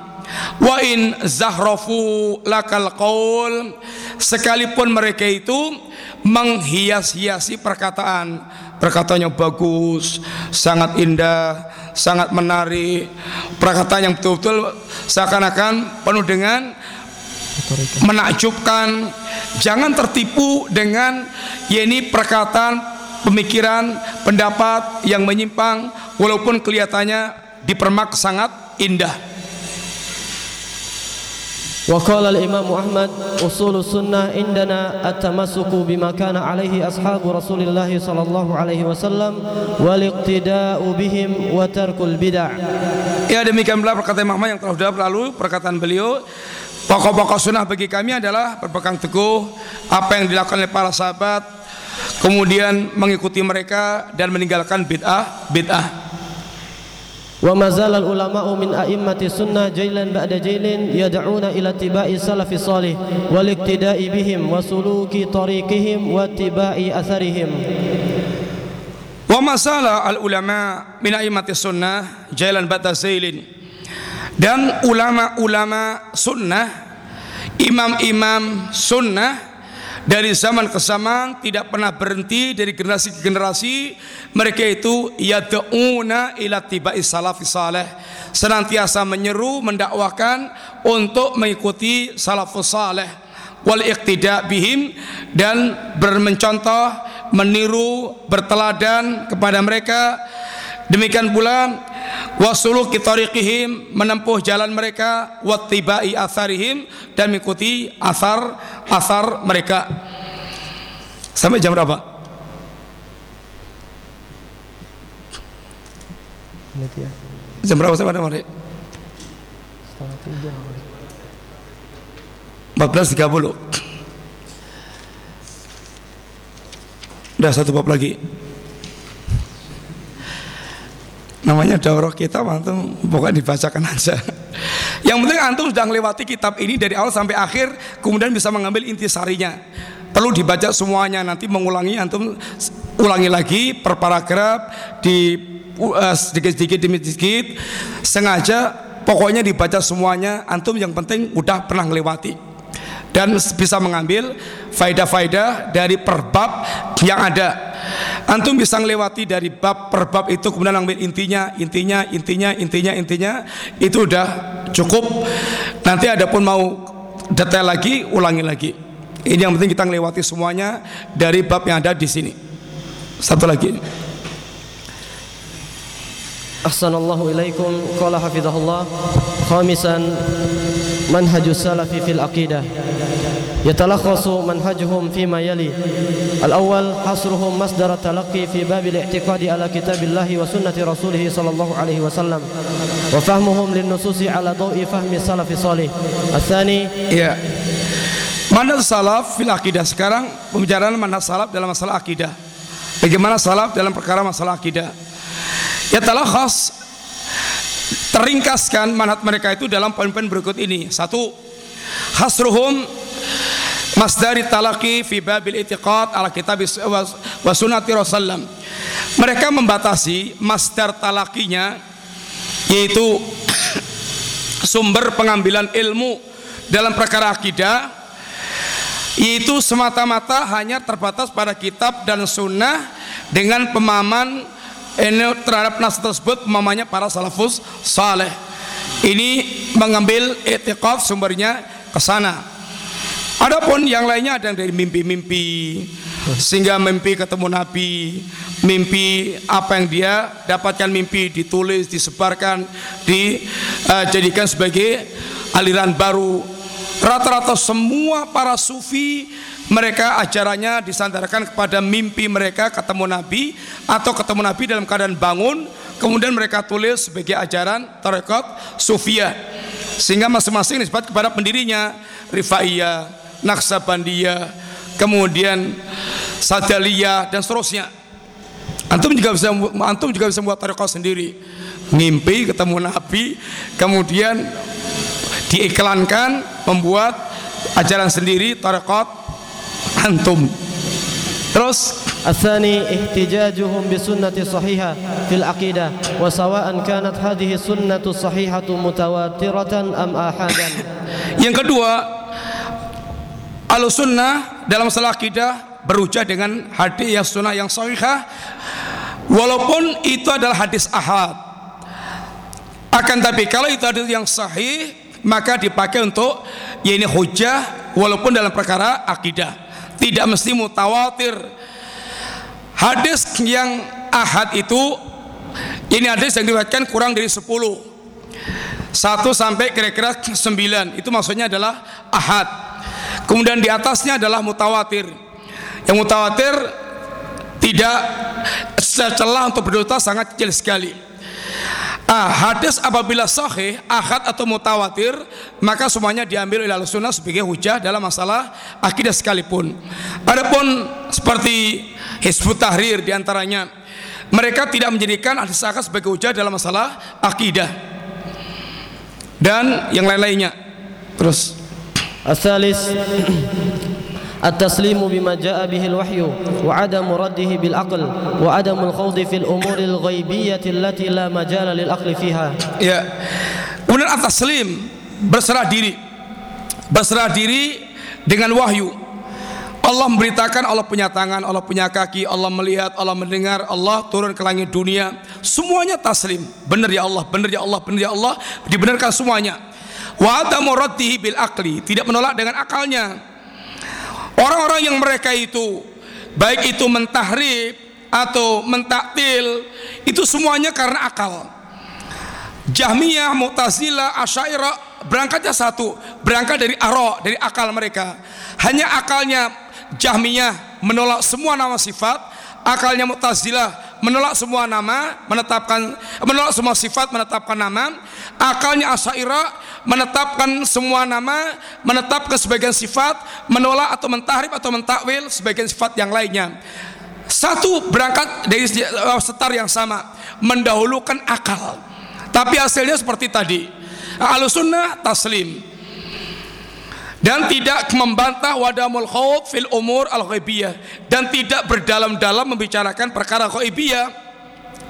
Speaker 1: Wa in zahrafu lakal qaul. Sekalipun mereka itu menghias-hiasi perkataan. Perkataannya bagus sangat indah sangat menarik. Perkataan yang betul-betul seakan-akan penuh dengan menakjubkan jangan tertipu dengan ya ini perkataan pemikiran pendapat yang menyimpang walaupun kelihatannya dipermak sangat indah
Speaker 2: وقال الإمام أحمد أصول السنة عندنا التمسك بما كان عليه أصحاب رسول الله صلى الله عليه وسلم والاقتداء بهم وترك البدع
Speaker 1: Ya demikianlah perkataan Imam yang telah sudah lalu perkataan beliau Pokok-pokok sunnah bagi kami adalah berpegang teguh apa yang dilakukan oleh para sahabat, kemudian mengikuti mereka dan meninggalkan bid'ah, bid'ah.
Speaker 2: Wa mazal al ulama min a'immati sunnah jailan ba'da jailin yad'una ila tiba'i salafi salih wal iktida'i bihim wa suluki
Speaker 1: tariqihim wa tiba'i atharihim. Wa mazal al ulama' min a'immati sunnah jailan ba'da jailin dan ulama-ulama sunnah imam-imam sunnah dari zaman ke zaman tidak pernah berhenti dari generasi ke generasi. Mereka itu yad'una ila tibai salafis saleh senantiasa menyeru mendakwahkan untuk mengikuti salafus saleh wal iqtida bihim dan bermencontoh meniru berteladan kepada mereka. Demikian pula wasuluki tariqihim menempuh jalan mereka wattibai atharihim dan mengikuti asar asar mereka. Sampai jam berapa? jam berapa sampai ada mari? setengah tiga 14.30 udah satu bab lagi namanya daurah kita antum pokoknya dibacakan aja. Yang penting antum sudah melewati kitab ini dari awal sampai akhir kemudian bisa mengambil intisarinya. Perlu dibaca semuanya nanti mengulangi antum ulangi lagi per paragraf di uh, sedikit-sedikit demi sedikit. Sengaja pokoknya dibaca semuanya antum yang penting udah pernah melewati dan bisa mengambil faedah-faedah dari perbab yang ada Antum bisa melewati dari bab per bab itu kemudian ambil intinya, intinya, intinya, intinya, intinya itu udah cukup. Nanti ada pun mau detail lagi, ulangi lagi. Ini yang penting kita melewati semuanya dari bab yang ada di sini. Satu lagi.
Speaker 2: Ilaikum qala hafizahullah khamisan manhajus salafi fil aqidah يتلخص منهجهم فيما يلي الأول حصرهم مصدر التلقي في باب الاعتقاد على كتاب الله وسنة رسوله صلى الله عليه وسلم وفهمهم للنصوص على ضوء فهم السلف الصالح الثاني
Speaker 1: ya Manhaj salaf fil akidah sekarang pembicaraan manhaj salaf dalam masalah akidah. Bagaimana salaf dalam perkara masalah akidah? Ya khas teringkaskan manhaj mereka itu dalam poin-poin berikut ini. Satu, hasruhum masdari talaki fi babil itiqad ala kitab wa sunnati rasulullah mereka membatasi masdar talakinya yaitu *clears throat* sumber pengambilan ilmu dalam perkara akidah yaitu semata-mata hanya terbatas pada kitab dan sunnah dengan pemahaman ini terhadap nas tersebut pemahamannya para salafus saleh ini mengambil etiqad sumbernya ke sana. Adapun yang lainnya ada yang dari mimpi-mimpi sehingga mimpi ketemu Nabi, mimpi apa yang dia dapatkan mimpi ditulis, disebarkan, dijadikan sebagai aliran baru. Rata-rata semua para sufi mereka ajarannya disandarkan kepada mimpi mereka ketemu Nabi atau ketemu Nabi dalam keadaan bangun kemudian mereka tulis sebagai ajaran tarekat sufia sehingga masing-masing disebut kepada pendirinya Rifaiyah, Naksabandiyah, kemudian Sadaliyah dan seterusnya. Antum juga bisa antum juga bisa membuat tarekat sendiri. Mimpi ketemu Nabi, kemudian diiklankan membuat ajaran sendiri tarekat antum. Terus
Speaker 2: الثاني احتجاجهم بسنة صحيحة في العقيدة وسواء كانت هذه السنة الصحيحة متواترة أم آحادا
Speaker 1: Yang kedua, Ahlussunnah dalam masalah akidah berhujah dengan hadis yang sunnah yang sahihah walaupun itu adalah hadis ahad. Akan tapi kalau itu hadis yang sahih maka dipakai untuk ya ini hujah walaupun dalam perkara akidah. tidak mesti mutawatir. Hadis yang ahad itu ini hadis yang diriwayatkan kurang dari 10 satu sampai kira-kira sembilan. Itu maksudnya adalah ahad. Kemudian di atasnya adalah mutawatir. Yang mutawatir tidak celah untuk berdosa sangat kecil sekali ah, hadis apabila sahih, ahad atau mutawatir, maka semuanya diambil oleh sunnah sebagai hujah dalam masalah akidah sekalipun. Adapun seperti Hizbut Tahrir di antaranya, mereka tidak menjadikan hadis akad sebagai hujah dalam masalah akidah dan yang lain-lainnya. Terus.
Speaker 2: Asalis التسليم بما جاء به الوحي وعدم رده بالعقل وعدم الخوض في الأمور الغيبية التي لا مجال للعقل فيها
Speaker 1: ya. Kemudian at-taslim berserah diri. Berserah diri dengan wahyu. Allah memberitakan Allah punya tangan, Allah punya kaki, Allah melihat, Allah mendengar, Allah turun ke langit dunia. Semuanya taslim. Benar ya Allah, benar ya Allah, benar ya Allah, dibenarkan semuanya. Wa adamu raddihi bil akli, tidak menolak dengan akalnya. Orang-orang yang mereka itu baik itu mentahrib atau mentaktil itu semuanya karena akal. Jahmiyah, Mu'tazilah, Asy'ariyah berangkatnya satu, berangkat dari aro, dari akal mereka. Hanya akalnya Jahmiyah menolak semua nama sifat, akalnya Mu'tazilah menolak semua nama, menetapkan menolak semua sifat, menetapkan nama. Akalnya Asy'ariyah menetapkan semua nama, menetapkan sebagian sifat, menolak atau mentahrif atau mentakwil sebagian sifat yang lainnya. Satu berangkat dari setar yang sama, mendahulukan akal. Tapi hasilnya seperti tadi. Ahlussunnah taslim dan tidak membantah wadamul khawf fil umur al ghaibiyah dan tidak berdalam-dalam membicarakan perkara ghaibiyah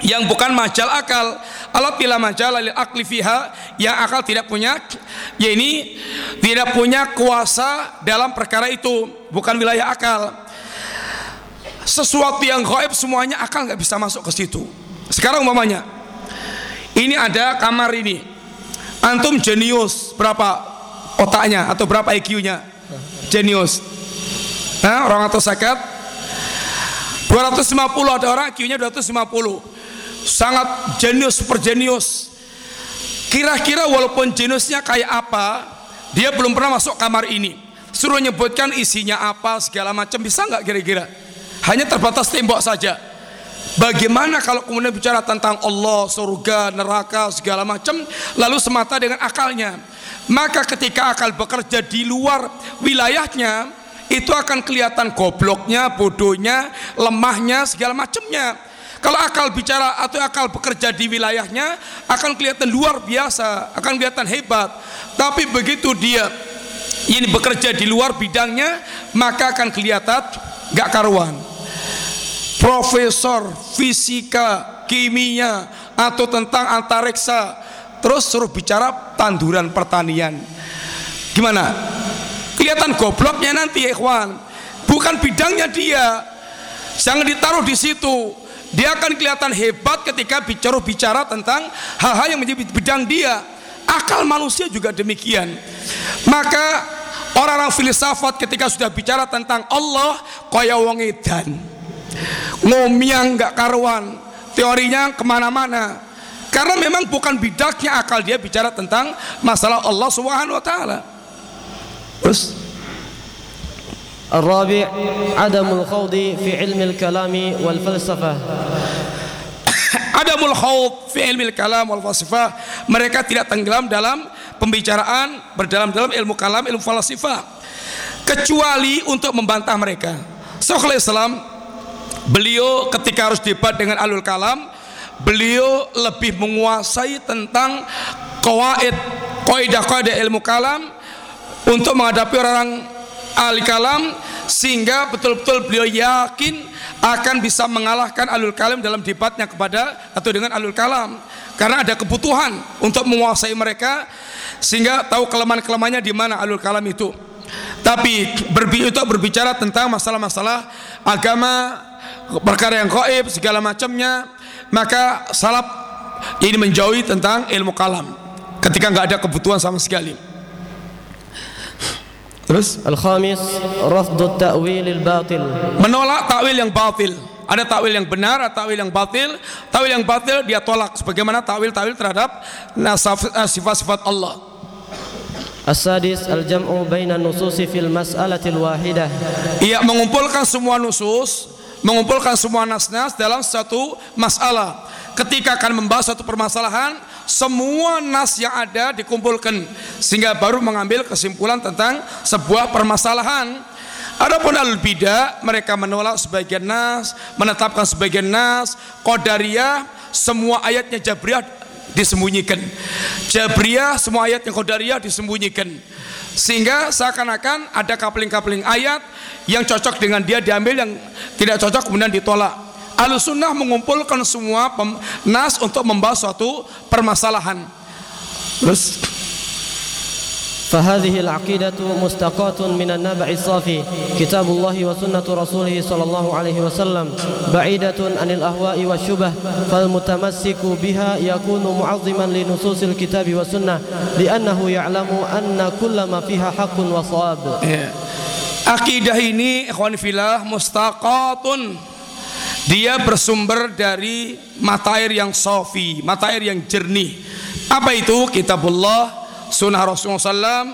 Speaker 1: yang bukan majal akal. Allah tidak majal lil akli fiha yang akal tidak punya ya ini tidak punya kuasa dalam perkara itu. Bukan wilayah akal. Sesuatu yang gaib semuanya akal nggak bisa masuk ke situ. Sekarang umpamanya ini ada kamar ini. Antum jenius berapa otaknya atau berapa IQ-nya jenius. Nah, orang atau sakat 250 ada orang IQ-nya 250 sangat jenius super jenius. Kira-kira walaupun jeniusnya kayak apa dia belum pernah masuk kamar ini. Suruh nyebutkan isinya apa segala macam bisa nggak kira-kira? Hanya terbatas tembok saja. Bagaimana kalau kemudian bicara tentang Allah, surga, neraka, segala macam, lalu semata dengan akalnya? Maka ketika akal bekerja di luar wilayahnya, itu akan kelihatan gobloknya, bodohnya, lemahnya, segala macamnya. Kalau akal bicara atau akal bekerja di wilayahnya, akan kelihatan luar biasa, akan kelihatan hebat. Tapi begitu dia ini bekerja di luar bidangnya, maka akan kelihatan gak karuan profesor fisika, kimia atau tentang antariksa terus suruh bicara tanduran pertanian. Gimana? Kelihatan gobloknya nanti ikhwan. Bukan bidangnya dia. Jangan ditaruh di situ. Dia akan kelihatan hebat ketika bicara bicara tentang hal-hal yang menjadi bidang dia. Akal manusia juga demikian. Maka orang-orang filsafat ketika sudah bicara tentang Allah kaya wong edan. Ngomiang nggak karuan. Teorinya ke mana-mana karena memang bukan bidaknya akal dia bicara tentang masalah Allah Subhanahu Wa Taala terus
Speaker 2: الرابع عدم الخوض في علم الكلام والفلسفة
Speaker 1: Adamul khawf fi ilmi kalam wal falsafah. Mereka tidak tenggelam dalam pembicaraan berdalam-dalam ilmu kalam, ilmu falsafah. Kecuali untuk membantah mereka. Syekhul Islam beliau ketika harus debat dengan alul kalam, beliau lebih menguasai tentang kawaid, kaidah-kaidah ilmu kalam untuk menghadapi orang ahli kalam sehingga betul-betul beliau yakin akan bisa mengalahkan alul kalam dalam debatnya kepada atau dengan alul kalam. Karena ada kebutuhan untuk menguasai mereka sehingga tahu kelemahan-kelemahannya di mana alul kalam itu. Tapi untuk berbicara tentang masalah-masalah agama perkara yang gaib segala macamnya maka salaf ini menjauhi tentang ilmu kalam ketika nggak ada kebutuhan sama sekali
Speaker 2: Terus Al-khamis rafdu ta'wil al-batil.
Speaker 1: Menolak takwil yang batil. Ada takwil yang benar, ada takwil yang batil. Takwil yang batil dia tolak sebagaimana takwil-takwil terhadap sifat-sifat Allah.
Speaker 2: As-sadis al-jam'u baina nususi fil mas'alatil wahidah.
Speaker 1: Ia mengumpulkan semua nusus, mengumpulkan semua nas-nas dalam satu masalah. Ketika akan membahas satu permasalahan, semua nas yang ada dikumpulkan sehingga baru mengambil kesimpulan tentang sebuah permasalahan. Adapun al bidah mereka menolak sebagian nas, menetapkan sebagian nas, qadariyah semua ayatnya jabriyah disembunyikan. Jabriyah semua ayatnya qadariyah disembunyikan. Sehingga seakan-akan ada kapling-kapling ayat yang cocok dengan dia diambil yang tidak cocok kemudian ditolak. Al-Sunnah mengumpulkan semua nas untuk membahas suatu permasalahan. Terus
Speaker 2: فهذه العقيدة مستقاة من النبع الصافي كتاب الله وسنة رسوله صلى الله عليه وسلم بعيدة عن الأهواء والشبه فالمتمسك بها يكون معظما لنصوص الكتاب والسنة لأنه يعلم أن كل ما فيها حق وصواب
Speaker 1: Akidah ini ikhwan filah mustaqatun Dia bersumber dari mata air yang sofi, mata air yang jernih. Apa itu? Kitabullah, sunnah Rasulullah SAW,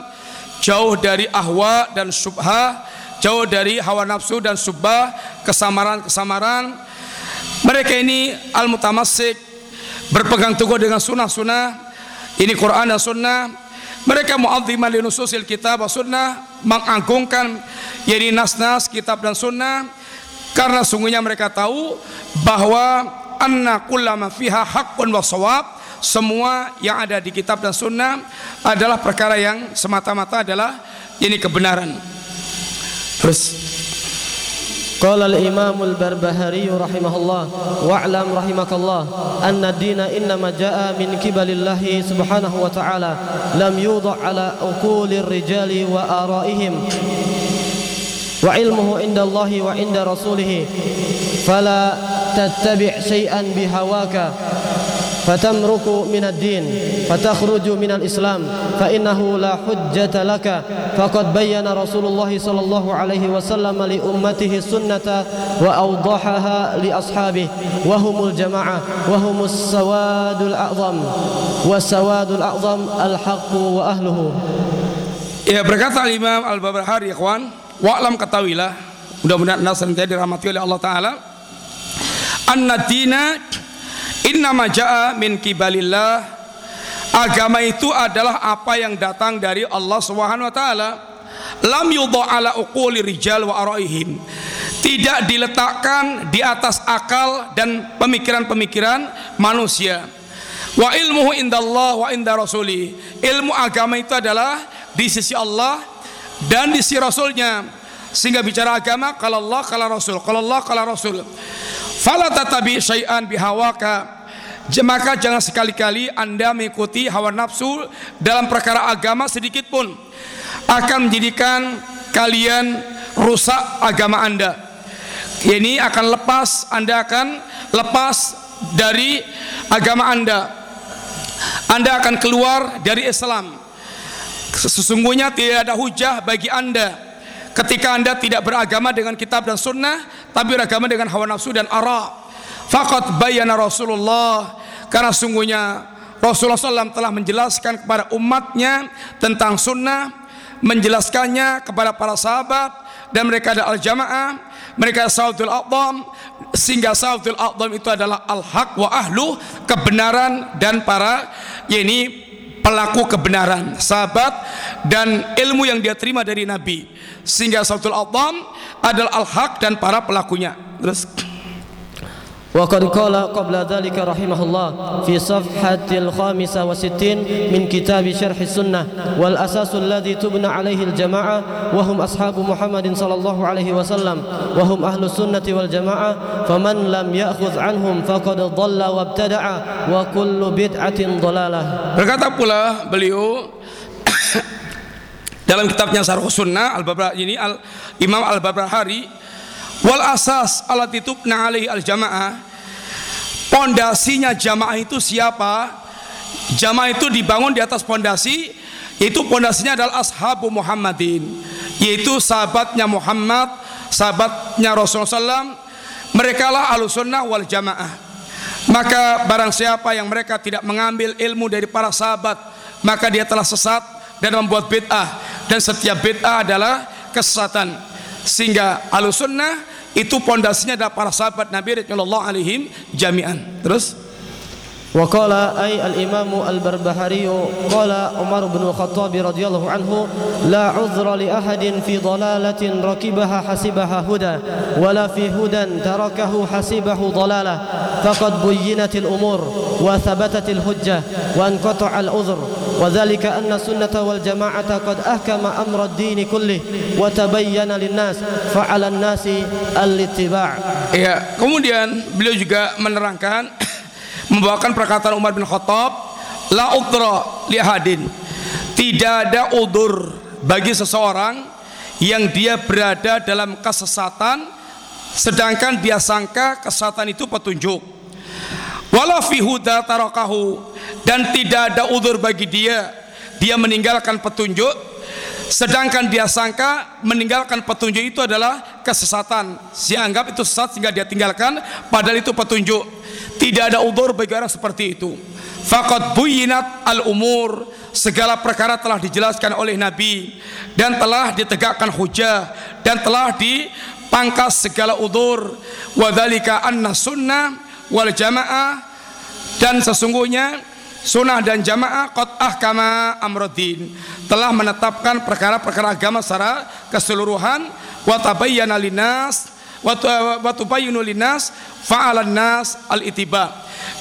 Speaker 1: jauh dari ahwa dan subha, jauh dari hawa nafsu dan subah, kesamaran-kesamaran. Mereka ini al-mutamassik, berpegang teguh dengan sunnah-sunnah. Ini Quran dan sunnah. Mereka mu'adziman li nususil kitab wa sunnah, mengagungkan yakni nas-nas kitab dan sunnah karena sungguhnya mereka tahu bahwa anna kullama fiha haqqun wa sawab semua yang ada di kitab dan sunnah adalah perkara yang semata-mata adalah ini kebenaran terus
Speaker 2: قال الإمام البربهاري رحمه الله واعلم رحمك الله أن الدين إنما جاء من قبل الله سبحانه وتعالى لم يوضع على عقول الرجال وآرائهم وعلمه عند الله وعند رسوله فلا تتبع شيئا بهواك fatamruku من din fatakhruju من islam fa innahu la hujjata laka. Faqad bayyana Rasulullah sallallahu alaihi wasallam li ummatihi sunnata wa awdahaha li ashabihi. Wa humul jamaah wa humus sawadul وأهله wa sawadul al wa
Speaker 1: Ya berkata Imam Al-Barbahari ikhwan wa'lam mudah-mudahan anda senantiasa dirahmati oleh Allah taala annatina Innama ja'a min kibalillah Agama itu adalah apa yang datang dari Allah Subhanahu wa taala. Lam yudha ala uquli rijal wa araihim. Tidak diletakkan di atas akal dan pemikiran-pemikiran manusia. Wa ilmuhu indallah wa inda rasuli. Ilmu agama itu adalah di sisi Allah dan di sisi Rasulnya sehingga bicara agama kalau Allah kalau Rasul kalau Allah kalau Rasul fala tatabi syai'an bihawaka maka jangan sekali-kali anda mengikuti hawa nafsu dalam perkara agama sedikit pun akan menjadikan kalian rusak agama anda ini akan lepas anda akan lepas dari agama anda Anda akan keluar dari Islam. Sesungguhnya tidak ada hujah bagi Anda ketika Anda tidak beragama dengan kitab dan sunnah, tapi beragama dengan hawa nafsu dan ara. Fakat bayana Rasulullah karena sungguhnya Rasulullah SAW telah menjelaskan kepada umatnya tentang sunnah, menjelaskannya kepada para sahabat dan mereka ada al-jamaah, mereka sahabatul aqdam sehingga sahabatul aqdam itu adalah al-haq wa ahlu kebenaran dan para yakni pelaku kebenaran, sahabat dan ilmu yang dia terima dari Nabi. Sehingga sahabatul aqdam adalah al-haq dan para pelakunya. Terus
Speaker 2: وقد قال قبل ذلك رحمه الله في صفحة الخامسة وستين من كتاب شرح السنة والأساس الذي تبنى عليه الجماعة وهم أصحاب محمد صلى الله عليه وسلم وهم أهل السنة والجماعة فمن لم يأخذ عنهم فقد ضل وابتدع وكل بدعة ضلالة
Speaker 1: Berkata pula beliau dalam kitabnya Sarh Sunnah al ini al Imam Al Barbahari wal asas alat tubna alaihi al jamaah pondasinya jamaah itu siapa? Jamaah itu dibangun di atas pondasi. Yaitu pondasinya adalah ashabu Muhammadin yaitu sahabatnya Muhammad sahabatnya Rasulullah SAW mereka lah sunnah wal jamaah. Maka barang siapa yang mereka tidak mengambil ilmu dari para sahabat maka dia telah sesat dan membuat bid'ah. Dan setiap bid'ah adalah kesesatan. Sehingga sunnah itu pondasinya adalah para sahabat Nabi radhiyallahu alaihim jami'an terus
Speaker 2: وقال أي الإمام البربهاري قال عمر بن الخطاب رضي الله عنه لا عذر لأحد في ضلالة ركبها حسبها هدى ولا في هدى تركه حسبه ضلالة فقد بينت الأمور وثبتت الحجة وانقطع العذر وذلك أن السنة والجماعة قد أحكم أمر الدين كله وتبين للناس فعلى الناس الاتباع
Speaker 1: Ya, kemudian beliau juga menerangkan *coughs* membawakan perkataan Umar bin Khattab, la udra li ahadin. Tidak ada udur bagi seseorang yang dia berada dalam kesesatan sedangkan dia sangka kesesatan itu petunjuk. Wala fi huda tarakahu dan tidak ada udur bagi dia dia meninggalkan petunjuk. Sedangkan dia sangka meninggalkan petunjuk itu adalah kesesatan. Dia anggap itu sesat sehingga dia tinggalkan padahal itu petunjuk. Tidak ada udur bagi orang seperti itu. Faqad buyinat al umur segala perkara telah dijelaskan oleh Nabi dan telah ditegakkan hujah dan telah dipangkas segala udur. Wadhalika anna sunnah wal jamaah dan sesungguhnya sunnah dan jamaah qad ahkama amruddin telah menetapkan perkara-perkara agama secara keseluruhan. Wa tabayyana linas wa linas fa'alan nas al itiba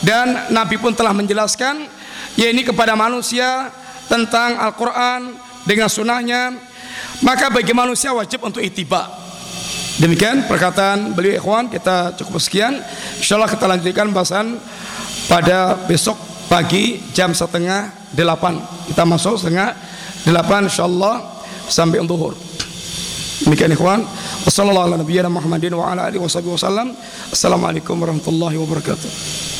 Speaker 1: dan Nabi pun telah menjelaskan ya ini kepada manusia tentang Al-Quran dengan sunnahnya maka bagi manusia wajib untuk itiba demikian perkataan beliau ikhwan kita cukup sekian. Insyaallah kita lanjutkan bahasan pada besok pagi jam setengah delapan. Kita masuk setengah delapan insyaallah sampai zuhur. Demikian ikhwan. Wassalamualaikum warahmatullahi wabarakatuh